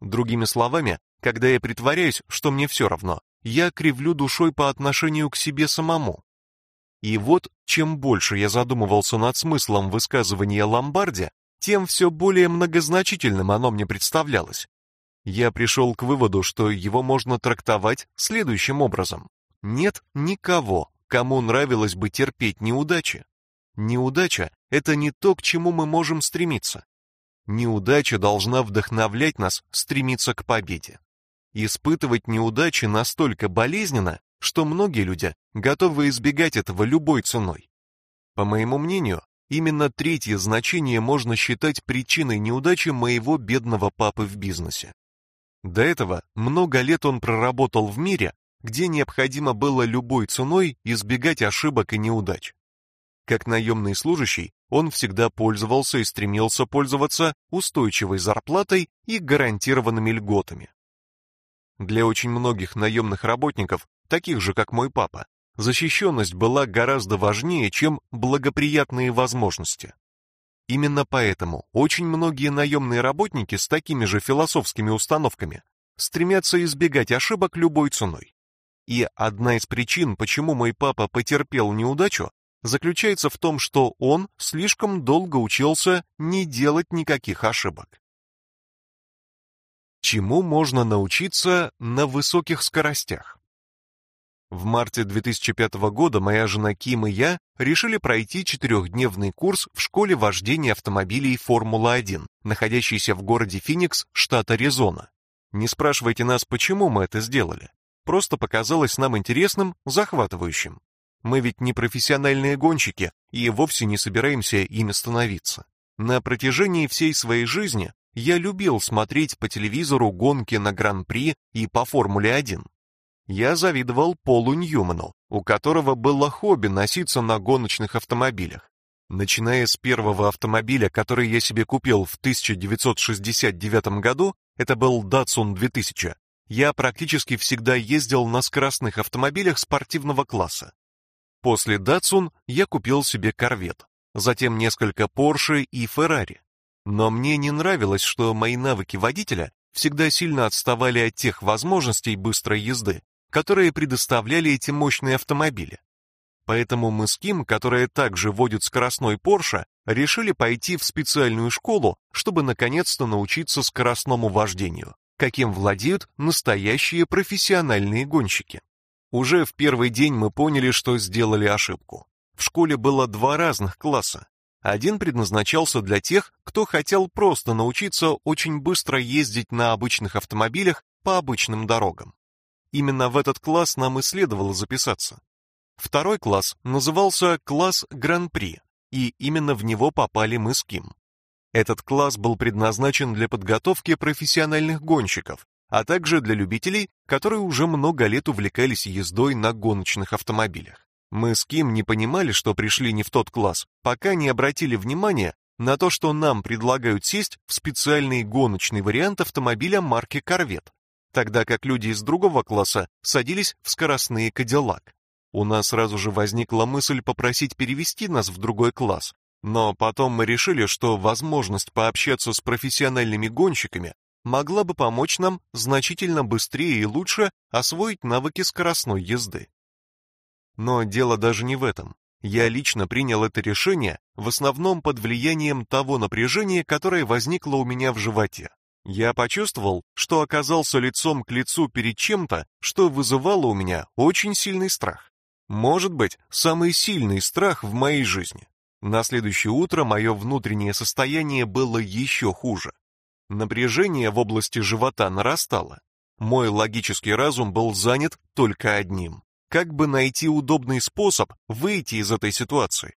Speaker 1: Другими словами, когда я притворяюсь, что мне все равно, я кривлю душой по отношению к себе самому. И вот, чем больше я задумывался над смыслом высказывания Ломбарди, тем все более многозначительным оно мне представлялось. Я пришел к выводу, что его можно трактовать следующим образом. Нет никого, кому нравилось бы терпеть неудачи. Неудача — это не то, к чему мы можем стремиться. Неудача должна вдохновлять нас стремиться к победе. Испытывать неудачи настолько болезненно, что многие люди готовы избегать этого любой ценой. По моему мнению, именно третье значение можно считать причиной неудачи моего бедного папы в бизнесе. До этого много лет он проработал в мире, где необходимо было любой ценой избегать ошибок и неудач. Как наемный служащий, он всегда пользовался и стремился пользоваться устойчивой зарплатой и гарантированными льготами. Для очень многих наемных работников таких же, как мой папа, защищенность была гораздо важнее, чем благоприятные возможности. Именно поэтому очень многие наемные работники с такими же философскими установками стремятся избегать ошибок любой ценой. И одна из причин, почему мой папа потерпел неудачу, заключается в том, что он слишком долго учился не делать никаких ошибок. Чему можно научиться на высоких скоростях? В марте 2005 года моя жена Ким и я решили пройти четырехдневный курс в школе вождения автомобилей Формула-1, находящейся в городе Феникс, штат Аризона. Не спрашивайте нас, почему мы это сделали. Просто показалось нам интересным, захватывающим. Мы ведь не профессиональные гонщики и вовсе не собираемся ими становиться. На протяжении всей своей жизни я любил смотреть по телевизору гонки на Гран-при и по Формуле-1. Я завидовал Полу Ньюману, у которого было хобби носиться на гоночных автомобилях. Начиная с первого автомобиля, который я себе купил в 1969 году, это был Datsun 2000, я практически всегда ездил на скоростных автомобилях спортивного класса. После Datsun я купил себе Corvette, затем несколько Porsche и Ferrari. Но мне не нравилось, что мои навыки водителя всегда сильно отставали от тех возможностей быстрой езды, которые предоставляли эти мощные автомобили. Поэтому мы с Ким, которая также водит скоростной Porsche, решили пойти в специальную школу, чтобы наконец-то научиться скоростному вождению, каким владеют настоящие профессиональные гонщики. Уже в первый день мы поняли, что сделали ошибку. В школе было два разных класса. Один предназначался для тех, кто хотел просто научиться очень быстро ездить на обычных автомобилях по обычным дорогам. Именно в этот класс нам и следовало записаться. Второй класс назывался класс Гран-при, и именно в него попали мы с Ким. Этот класс был предназначен для подготовки профессиональных гонщиков, а также для любителей, которые уже много лет увлекались ездой на гоночных автомобилях. Мы с Ким не понимали, что пришли не в тот класс, пока не обратили внимания на то, что нам предлагают сесть в специальный гоночный вариант автомобиля марки Corvette, тогда как люди из другого класса садились в скоростные Кадиллак. У нас сразу же возникла мысль попросить перевести нас в другой класс, но потом мы решили, что возможность пообщаться с профессиональными гонщиками могла бы помочь нам значительно быстрее и лучше освоить навыки скоростной езды. Но дело даже не в этом. Я лично принял это решение в основном под влиянием того напряжения, которое возникло у меня в животе. Я почувствовал, что оказался лицом к лицу перед чем-то, что вызывало у меня очень сильный страх. Может быть, самый сильный страх в моей жизни. На следующее утро мое внутреннее состояние было еще хуже. Напряжение в области живота нарастало. Мой логический разум был занят только одним. Как бы найти удобный способ выйти из этой ситуации?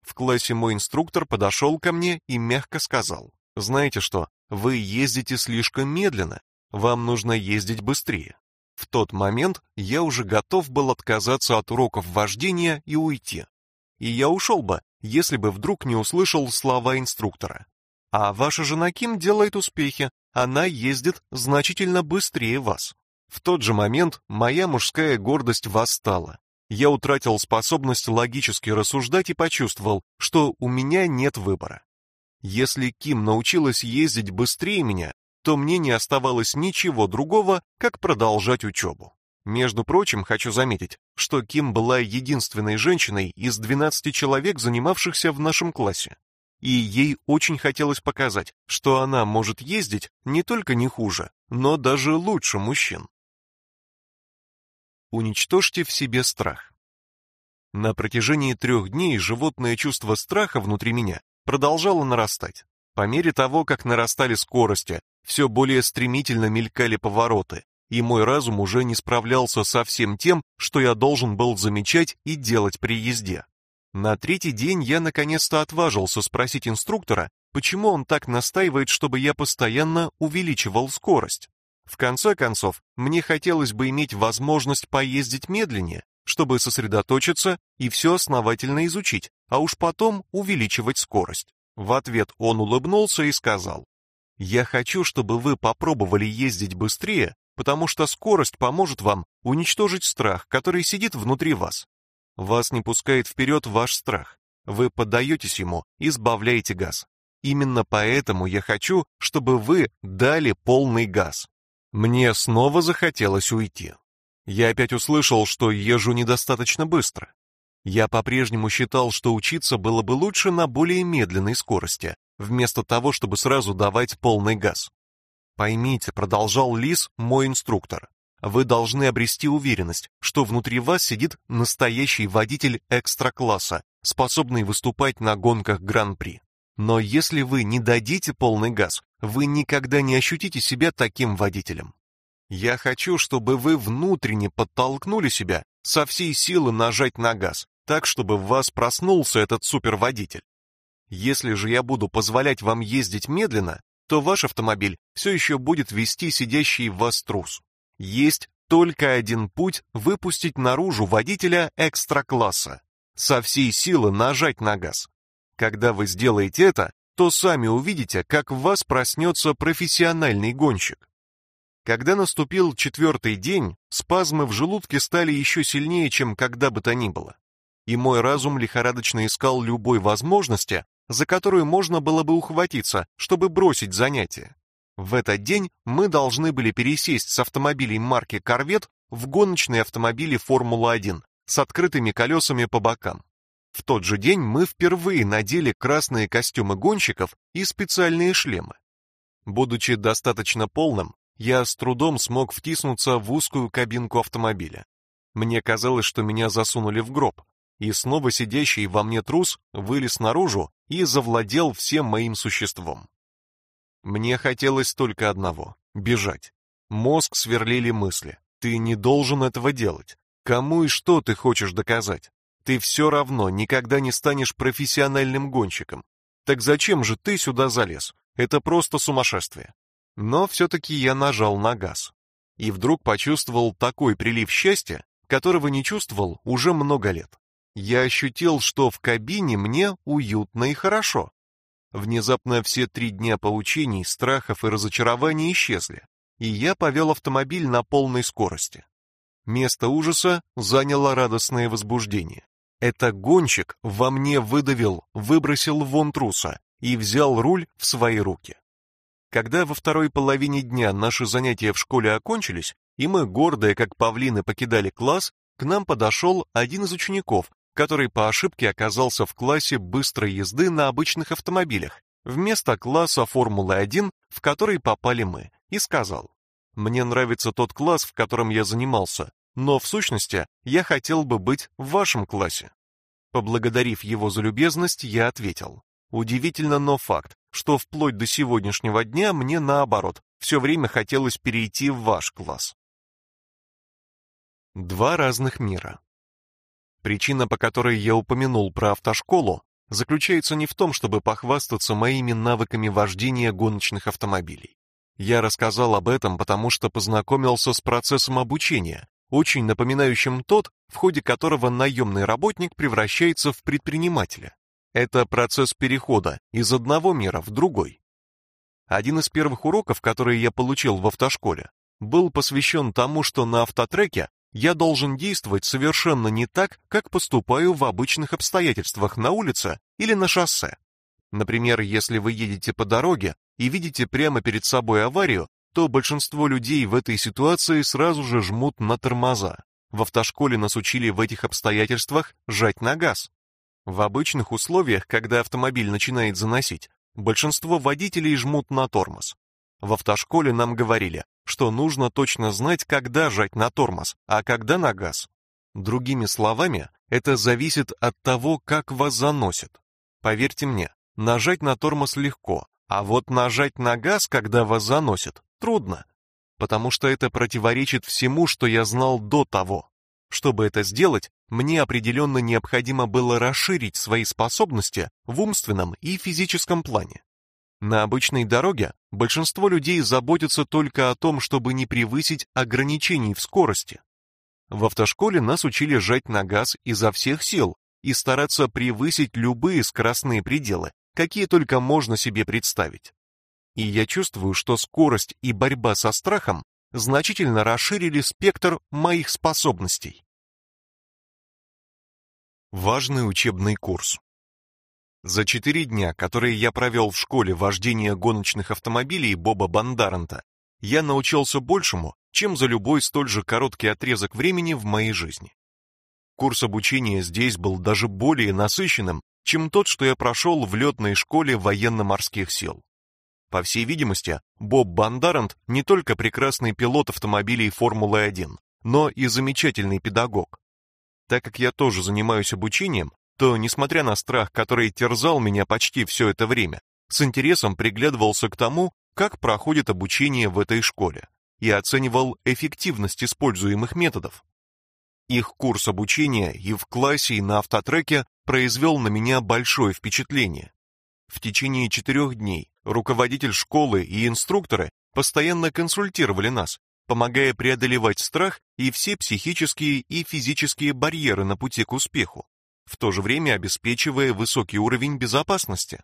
Speaker 1: В классе мой инструктор подошел ко мне и мягко сказал, «Знаете что, вы ездите слишком медленно, вам нужно ездить быстрее». В тот момент я уже готов был отказаться от уроков вождения и уйти. И я ушел бы, если бы вдруг не услышал слова инструктора. А ваша жена Ким делает успехи, она ездит значительно быстрее вас. В тот же момент моя мужская гордость восстала. Я утратил способность логически рассуждать и почувствовал, что у меня нет выбора. Если Ким научилась ездить быстрее меня, то мне не оставалось ничего другого, как продолжать учебу. Между прочим, хочу заметить, что Ким была единственной женщиной из 12 человек, занимавшихся в нашем классе и ей очень хотелось показать, что она может ездить не только не хуже, но даже лучше мужчин. Уничтожьте в себе страх. На протяжении трех дней животное чувство страха внутри меня продолжало нарастать. По мере того, как нарастали скорости, все более стремительно мелькали повороты, и мой разум уже не справлялся со всем тем, что я должен был замечать и делать при езде. На третий день я наконец-то отважился спросить инструктора, почему он так настаивает, чтобы я постоянно увеличивал скорость. В конце концов, мне хотелось бы иметь возможность поездить медленнее, чтобы сосредоточиться и все основательно изучить, а уж потом увеличивать скорость. В ответ он улыбнулся и сказал, «Я хочу, чтобы вы попробовали ездить быстрее, потому что скорость поможет вам уничтожить страх, который сидит внутри вас. Вас не пускает вперед ваш страх. Вы поддаетесь ему и сбавляете газ. Именно поэтому я хочу, чтобы вы дали полный газ. Мне снова захотелось уйти. Я опять услышал, что езжу недостаточно быстро. Я по-прежнему считал, что учиться было бы лучше на более медленной скорости, вместо того, чтобы сразу давать полный газ. Поймите, продолжал Лис, мой инструктор, вы должны обрести уверенность, что внутри вас сидит настоящий водитель экстра-класса, способный выступать на гонках Гран-при. Но если вы не дадите полный газ, вы никогда не ощутите себя таким водителем. Я хочу, чтобы вы внутренне подтолкнули себя со всей силы нажать на газ, так чтобы в вас проснулся этот суперводитель. Если же я буду позволять вам ездить медленно, то ваш автомобиль все еще будет вести сидящий в вас трус. Есть только один путь выпустить наружу водителя экстра-класса. Со всей силы нажать на газ. Когда вы сделаете это, то сами увидите, как в вас проснется профессиональный гонщик. Когда наступил четвертый день, спазмы в желудке стали еще сильнее, чем когда бы то ни было. И мой разум лихорадочно искал любой возможности, за которую можно было бы ухватиться, чтобы бросить занятие. В этот день мы должны были пересесть с автомобилей марки Corvette в гоночные автомобили Формула-1 с открытыми колесами по бокам. В тот же день мы впервые надели красные костюмы гонщиков и специальные шлемы. Будучи достаточно полным, я с трудом смог втиснуться в узкую кабинку автомобиля. Мне казалось, что меня засунули в гроб, и снова сидящий во мне трус вылез наружу и завладел всем моим существом. Мне хотелось только одного — бежать. Мозг сверлили мысли. Ты не должен этого делать. Кому и что ты хочешь доказать? Ты все равно никогда не станешь профессиональным гонщиком. Так зачем же ты сюда залез? Это просто сумасшествие. Но все-таки я нажал на газ. И вдруг почувствовал такой прилив счастья, которого не чувствовал уже много лет. Я ощутил, что в кабине мне уютно и хорошо. Внезапно все три дня поучений, страхов и разочарований исчезли, и я повел автомобиль на полной скорости. Место ужаса заняло радостное возбуждение. Это гонщик во мне выдавил, выбросил вон труса и взял руль в свои руки. Когда во второй половине дня наши занятия в школе окончились, и мы, гордые как павлины, покидали класс, к нам подошел один из учеников который по ошибке оказался в классе быстрой езды на обычных автомобилях, вместо класса Формулы-1, в который попали мы, и сказал, «Мне нравится тот класс, в котором я занимался, но в сущности я хотел бы быть в вашем классе. Поблагодарив его за любезность, я ответил. Удивительно, но факт, что вплоть до сегодняшнего дня мне наоборот, все время хотелось перейти в ваш класс. Два разных мира. Причина, по которой я упомянул про автошколу, заключается не в том, чтобы похвастаться моими навыками вождения гоночных автомобилей. Я рассказал об этом, потому что познакомился с процессом обучения, очень напоминающим тот, в ходе которого наемный работник превращается в предпринимателя. Это процесс перехода из одного мира в другой. Один из первых уроков, которые я получил в автошколе, был посвящен тому, что на автотреке я должен действовать совершенно не так, как поступаю в обычных обстоятельствах на улице или на шоссе. Например, если вы едете по дороге и видите прямо перед собой аварию, то большинство людей в этой ситуации сразу же жмут на тормоза. В автошколе нас учили в этих обстоятельствах жать на газ. В обычных условиях, когда автомобиль начинает заносить, большинство водителей жмут на тормоз. В автошколе нам говорили, что нужно точно знать, когда жать на тормоз, а когда на газ. Другими словами, это зависит от того, как вас заносит. Поверьте мне, нажать на тормоз легко, а вот нажать на газ, когда вас заносит, трудно, потому что это противоречит всему, что я знал до того. Чтобы это сделать, мне определенно необходимо было расширить свои способности в умственном и физическом плане. На обычной дороге большинство людей заботятся только о том, чтобы не превысить ограничений в скорости. В автошколе нас учили жать на газ изо всех сил и стараться превысить любые скоростные пределы, какие только можно себе представить. И я чувствую, что скорость и борьба со страхом значительно расширили спектр моих способностей. Важный учебный курс. За четыре дня, которые я провел в школе вождения гоночных автомобилей Боба Бандаранта, я научился большему, чем за любой столь же короткий отрезок времени в моей жизни. Курс обучения здесь был даже более насыщенным, чем тот, что я прошел в летной школе военно-морских сил. По всей видимости, Боб Бандарант не только прекрасный пилот автомобилей Формулы-1, но и замечательный педагог. Так как я тоже занимаюсь обучением, то, несмотря на страх, который терзал меня почти все это время, с интересом приглядывался к тому, как проходит обучение в этой школе, и оценивал эффективность используемых методов. Их курс обучения и в классе, и на автотреке произвел на меня большое впечатление. В течение четырех дней руководитель школы и инструкторы постоянно консультировали нас, помогая преодолевать страх и все психические и физические барьеры на пути к успеху в то же время обеспечивая высокий уровень безопасности.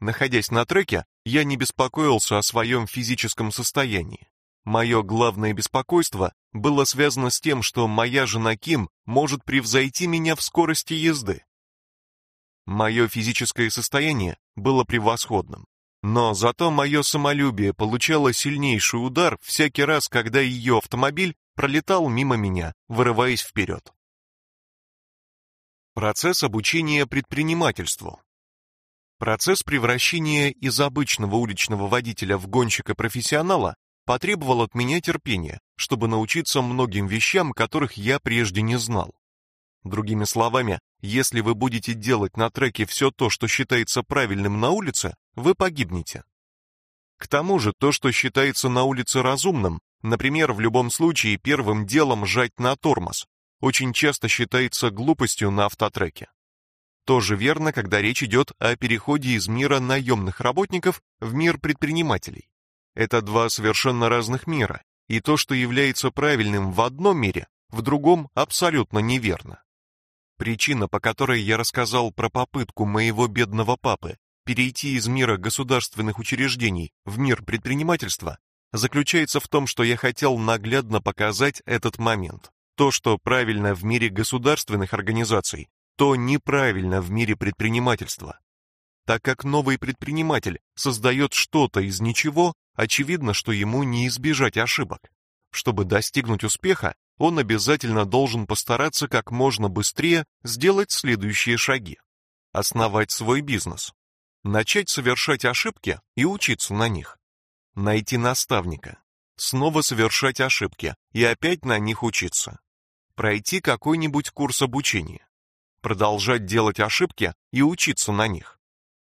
Speaker 1: Находясь на треке, я не беспокоился о своем физическом состоянии. Мое главное беспокойство было связано с тем, что моя жена Ким может превзойти меня в скорости езды. Мое физическое состояние было превосходным, но зато мое самолюбие получало сильнейший удар всякий раз, когда ее автомобиль пролетал мимо меня, вырываясь вперед. Процесс обучения предпринимательству. Процесс превращения из обычного уличного водителя в гонщика-профессионала потребовал от меня терпения, чтобы научиться многим вещам, которых я прежде не знал. Другими словами, если вы будете делать на треке все то, что считается правильным на улице, вы погибнете. К тому же, то, что считается на улице разумным, например, в любом случае первым делом жать на тормоз, очень часто считается глупостью на автотреке. Тоже верно, когда речь идет о переходе из мира наемных работников в мир предпринимателей. Это два совершенно разных мира, и то, что является правильным в одном мире, в другом абсолютно неверно. Причина, по которой я рассказал про попытку моего бедного папы перейти из мира государственных учреждений в мир предпринимательства, заключается в том, что я хотел наглядно показать этот момент. То, что правильно в мире государственных организаций, то неправильно в мире предпринимательства. Так как новый предприниматель создает что-то из ничего, очевидно, что ему не избежать ошибок. Чтобы достигнуть успеха, он обязательно должен постараться как можно быстрее сделать следующие шаги. Основать свой бизнес. Начать совершать ошибки и учиться на них. Найти наставника. снова совершать ошибки и опять на них учиться. Пройти какой-нибудь курс обучения. Продолжать делать ошибки и учиться на них.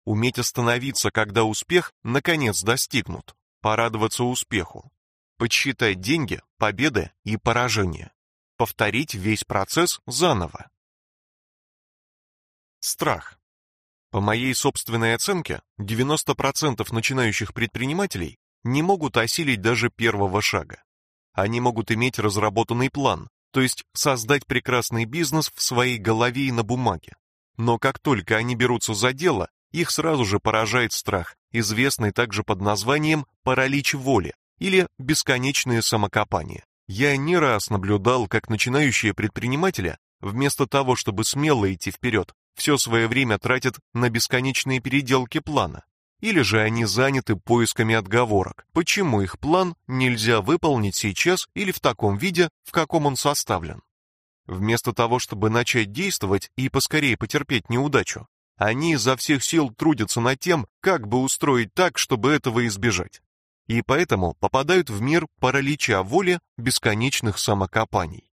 Speaker 1: Уметь остановиться, когда успех наконец достигнут. Порадоваться успеху. Подсчитать деньги, победы и поражения. Повторить весь процесс заново. Страх. По моей собственной оценке, 90% начинающих предпринимателей не могут осилить даже первого шага. Они могут иметь разработанный план, то есть создать прекрасный бизнес в своей голове и на бумаге. Но как только они берутся за дело, их сразу же поражает страх, известный также под названием паралич воли или бесконечное самокопание. Я не раз наблюдал, как начинающие предприниматели, вместо того, чтобы смело идти вперед, все свое время тратят на бесконечные переделки плана. Или же они заняты поисками отговорок, почему их план нельзя выполнить сейчас или в таком виде, в каком он составлен. Вместо того, чтобы начать действовать и поскорее потерпеть неудачу, они изо всех сил трудятся над тем, как бы устроить так, чтобы этого избежать. И поэтому попадают в мир паралича воли бесконечных самокопаний.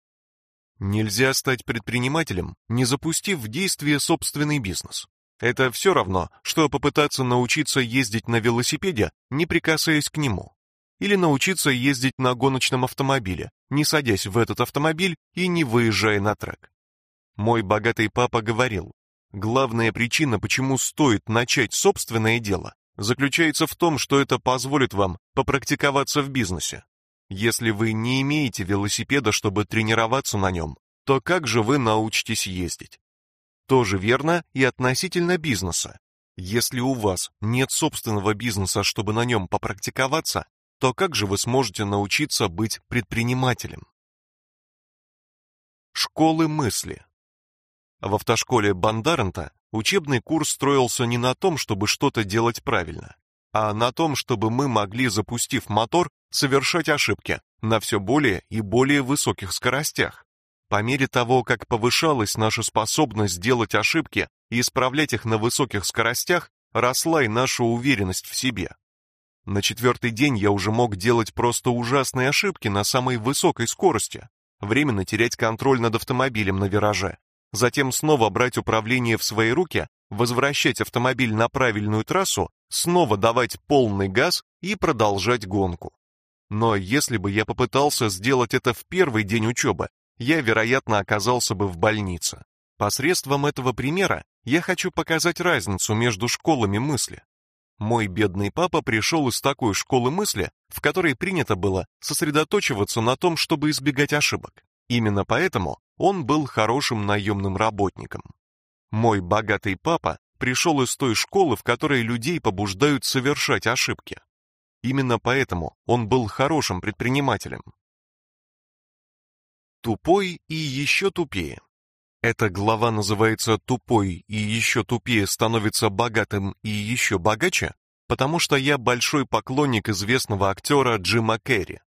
Speaker 1: Нельзя стать предпринимателем, не запустив в действие собственный бизнес. Это все равно, что попытаться научиться ездить на велосипеде, не прикасаясь к нему. Или научиться ездить на гоночном автомобиле, не садясь в этот автомобиль и не выезжая на трек. Мой богатый папа говорил, главная причина, почему стоит начать собственное дело, заключается в том, что это позволит вам попрактиковаться в бизнесе. Если вы не имеете велосипеда, чтобы тренироваться на нем, то как же вы научитесь ездить? Тоже верно и относительно бизнеса. Если у вас нет собственного бизнеса, чтобы на нем попрактиковаться, то как же вы сможете научиться быть предпринимателем? Школы мысли. В автошколе Бандарента учебный курс строился не на том, чтобы что-то делать правильно, а на том, чтобы мы могли, запустив мотор, совершать ошибки на все более и более высоких скоростях. По мере того, как повышалась наша способность делать ошибки и исправлять их на высоких скоростях, росла и наша уверенность в себе. На четвертый день я уже мог делать просто ужасные ошибки на самой высокой скорости, временно терять контроль над автомобилем на вираже, затем снова брать управление в свои руки, возвращать автомобиль на правильную трассу, снова давать полный газ и продолжать гонку. Но если бы я попытался сделать это в первый день учебы, я, вероятно, оказался бы в больнице. Посредством этого примера я хочу показать разницу между школами мысли. Мой бедный папа пришел из такой школы мысли, в которой принято было сосредоточиваться на том, чтобы избегать ошибок. Именно поэтому он был хорошим наемным работником. Мой богатый папа пришел из той школы, в которой людей побуждают совершать ошибки. Именно поэтому он был хорошим предпринимателем. Тупой и еще тупее. Эта глава называется «Тупой и еще тупее становится богатым и еще богаче», потому что я большой поклонник известного актера Джима Керри.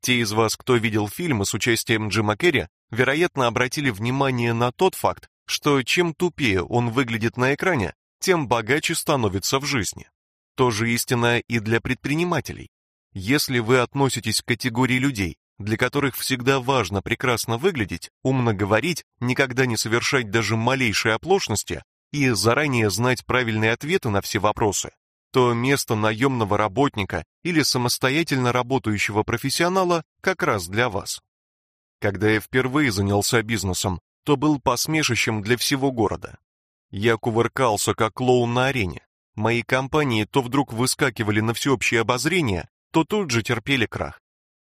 Speaker 1: Те из вас, кто видел фильмы с участием Джима Керри, вероятно, обратили внимание на тот факт, что чем тупее он выглядит на экране, тем богаче становится в жизни. То же истина и для предпринимателей. Если вы относитесь к категории людей, для которых всегда важно прекрасно выглядеть, умно говорить, никогда не совершать даже малейшей оплошности и заранее знать правильные ответы на все вопросы, то место наемного работника или самостоятельно работающего профессионала как раз для вас. Когда я впервые занялся бизнесом, то был посмешищем для всего города. Я кувыркался как клоун на арене. Мои компании то вдруг выскакивали на всеобщее обозрение, то тут же терпели крах.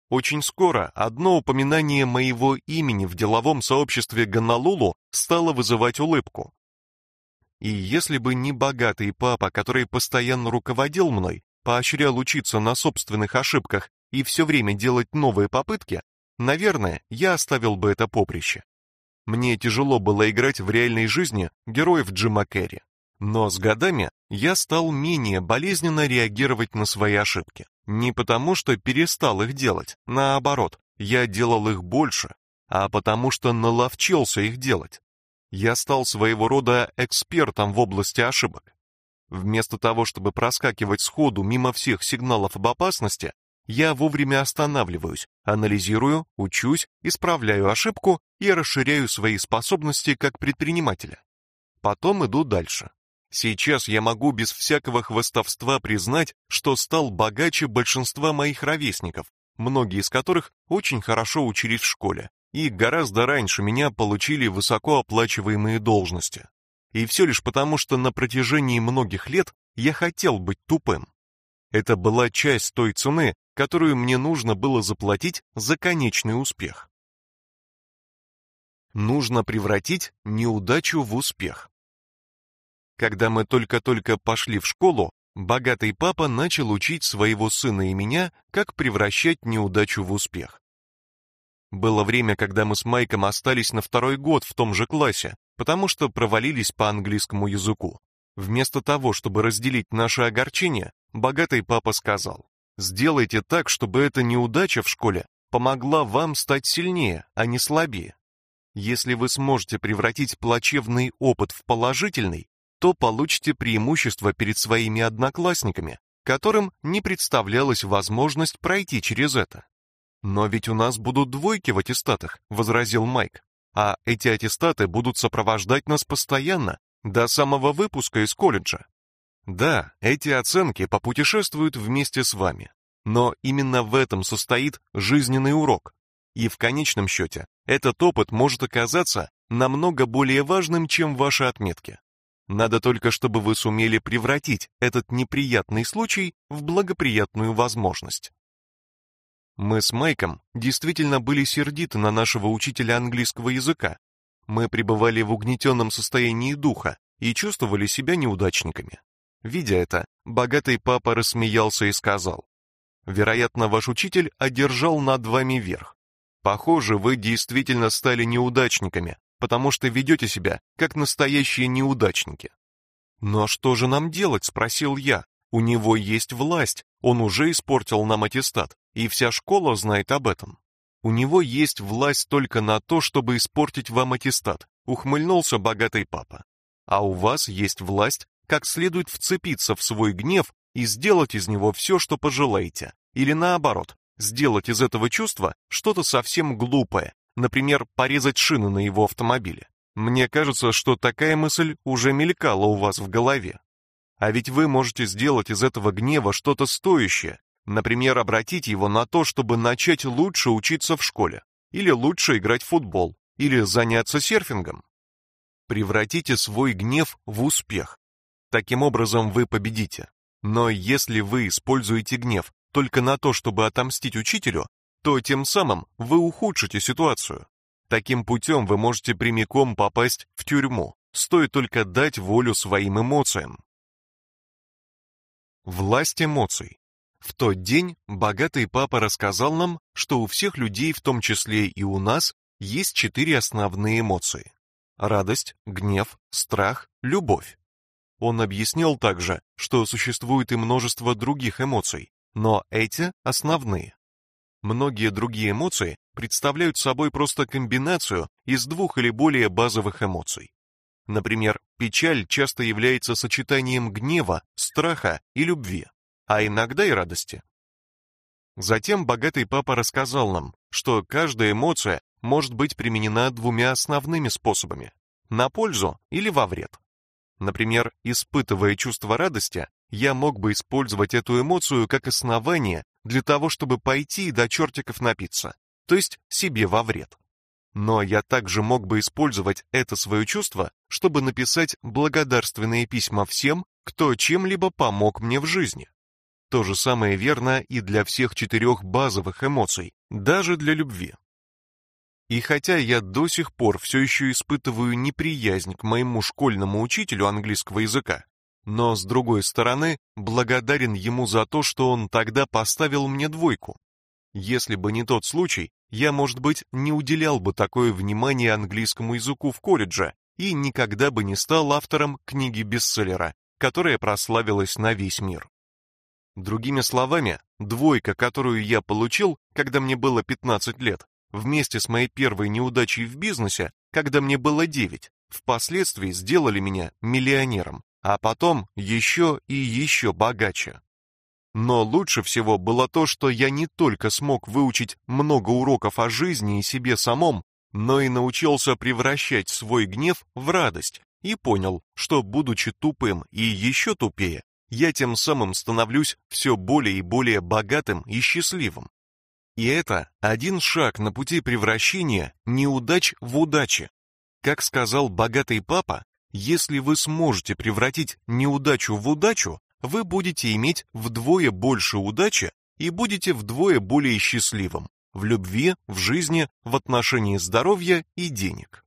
Speaker 1: Очень скоро одно упоминание моего имени в деловом сообществе Гонолулу стало вызывать улыбку. И если бы не богатый папа, который постоянно руководил мной, поощрял учиться на собственных ошибках и все время делать новые попытки, наверное, я оставил бы это поприще. Мне тяжело было играть в реальной жизни героев Джима Керри, но с годами я стал менее болезненно реагировать на свои ошибки. Не потому, что перестал их делать, наоборот, я делал их больше, а потому что наловчился их делать. Я стал своего рода экспертом в области ошибок. Вместо того, чтобы проскакивать сходу мимо всех сигналов об опасности, я вовремя останавливаюсь, анализирую, учусь, исправляю ошибку и расширяю свои способности как предпринимателя. Потом иду дальше. Сейчас я могу без всякого хвастовства признать, что стал богаче большинства моих ровесников, многие из которых очень хорошо учились в школе и гораздо раньше меня получили высокооплачиваемые должности. И все лишь потому, что на протяжении многих лет я хотел быть тупым. Это была часть той цены, которую мне нужно было заплатить за конечный успех. Нужно превратить неудачу в успех. Когда мы только-только пошли в школу, богатый папа начал учить своего сына и меня, как превращать неудачу в успех. Было время, когда мы с Майком остались на второй год в том же классе, потому что провалились по английскому языку. Вместо того, чтобы разделить наше огорчение, богатый папа сказал, «Сделайте так, чтобы эта неудача в школе помогла вам стать сильнее, а не слабее. Если вы сможете превратить плачевный опыт в положительный, то получите преимущество перед своими одноклассниками, которым не представлялась возможность пройти через это. Но ведь у нас будут двойки в аттестатах, возразил Майк. А эти аттестаты будут сопровождать нас постоянно, до самого выпуска из колледжа. Да, эти оценки попутешествуют вместе с вами. Но именно в этом состоит жизненный урок. И в конечном счете, этот опыт может оказаться намного более важным, чем ваши отметки. Надо только, чтобы вы сумели превратить этот неприятный случай в благоприятную возможность. Мы с Майком действительно были сердиты на нашего учителя английского языка. Мы пребывали в угнетенном состоянии духа и чувствовали себя неудачниками. Видя это, богатый папа рассмеялся и сказал, «Вероятно, ваш учитель одержал над вами верх. Похоже, вы действительно стали неудачниками, потому что ведете себя как настоящие неудачники». «Но что же нам делать?» — спросил я. «У него есть власть, он уже испортил нам аттестат, и вся школа знает об этом. У него есть власть только на то, чтобы испортить вам аттестат, ухмыльнулся богатый папа. А у вас есть власть как следует вцепиться в свой гнев и сделать из него все, что пожелаете. Или наоборот, сделать из этого чувства что-то совсем глупое, например, порезать шины на его автомобиле. Мне кажется, что такая мысль уже мелькала у вас в голове. А ведь вы можете сделать из этого гнева что-то стоящее, Например, обратить его на то, чтобы начать лучше учиться в школе, или лучше играть в футбол, или заняться серфингом. Превратите свой гнев в успех. Таким образом вы победите. Но если вы используете гнев только на то, чтобы отомстить учителю, то тем самым вы ухудшите ситуацию. Таким путем вы можете прямиком попасть в тюрьму, стоит только дать волю своим эмоциям. Власть эмоций. В тот день богатый папа рассказал нам, что у всех людей, в том числе и у нас, есть четыре основные эмоции: радость, гнев, страх, любовь. Он объяснил также, что существует и множество других эмоций, но эти основные. Многие другие эмоции представляют собой просто комбинацию из двух или более базовых эмоций. Например, печаль часто является сочетанием гнева, страха и любви а иногда и радости. Затем богатый папа рассказал нам, что каждая эмоция может быть применена двумя основными способами – на пользу или во вред. Например, испытывая чувство радости, я мог бы использовать эту эмоцию как основание для того, чтобы пойти до чертиков напиться, то есть себе во вред. Но я также мог бы использовать это свое чувство, чтобы написать благодарственные письма всем, кто чем-либо помог мне в жизни. То же самое верно и для всех четырех базовых эмоций, даже для любви. И хотя я до сих пор все еще испытываю неприязнь к моему школьному учителю английского языка, но, с другой стороны, благодарен ему за то, что он тогда поставил мне двойку. Если бы не тот случай, я, может быть, не уделял бы такое внимание английскому языку в колледже и никогда бы не стал автором книги-бестселлера, которая прославилась на весь мир. Другими словами, двойка, которую я получил, когда мне было 15 лет, вместе с моей первой неудачей в бизнесе, когда мне было 9, впоследствии сделали меня миллионером, а потом еще и еще богаче. Но лучше всего было то, что я не только смог выучить много уроков о жизни и себе самом, но и научился превращать свой гнев в радость и понял, что, будучи тупым и еще тупее, я тем самым становлюсь все более и более богатым и счастливым. И это один шаг на пути превращения неудач в удачи. Как сказал богатый папа, если вы сможете превратить неудачу в удачу, вы будете иметь вдвое больше удачи и будете вдвое более счастливым в любви, в жизни, в отношении здоровья и денег.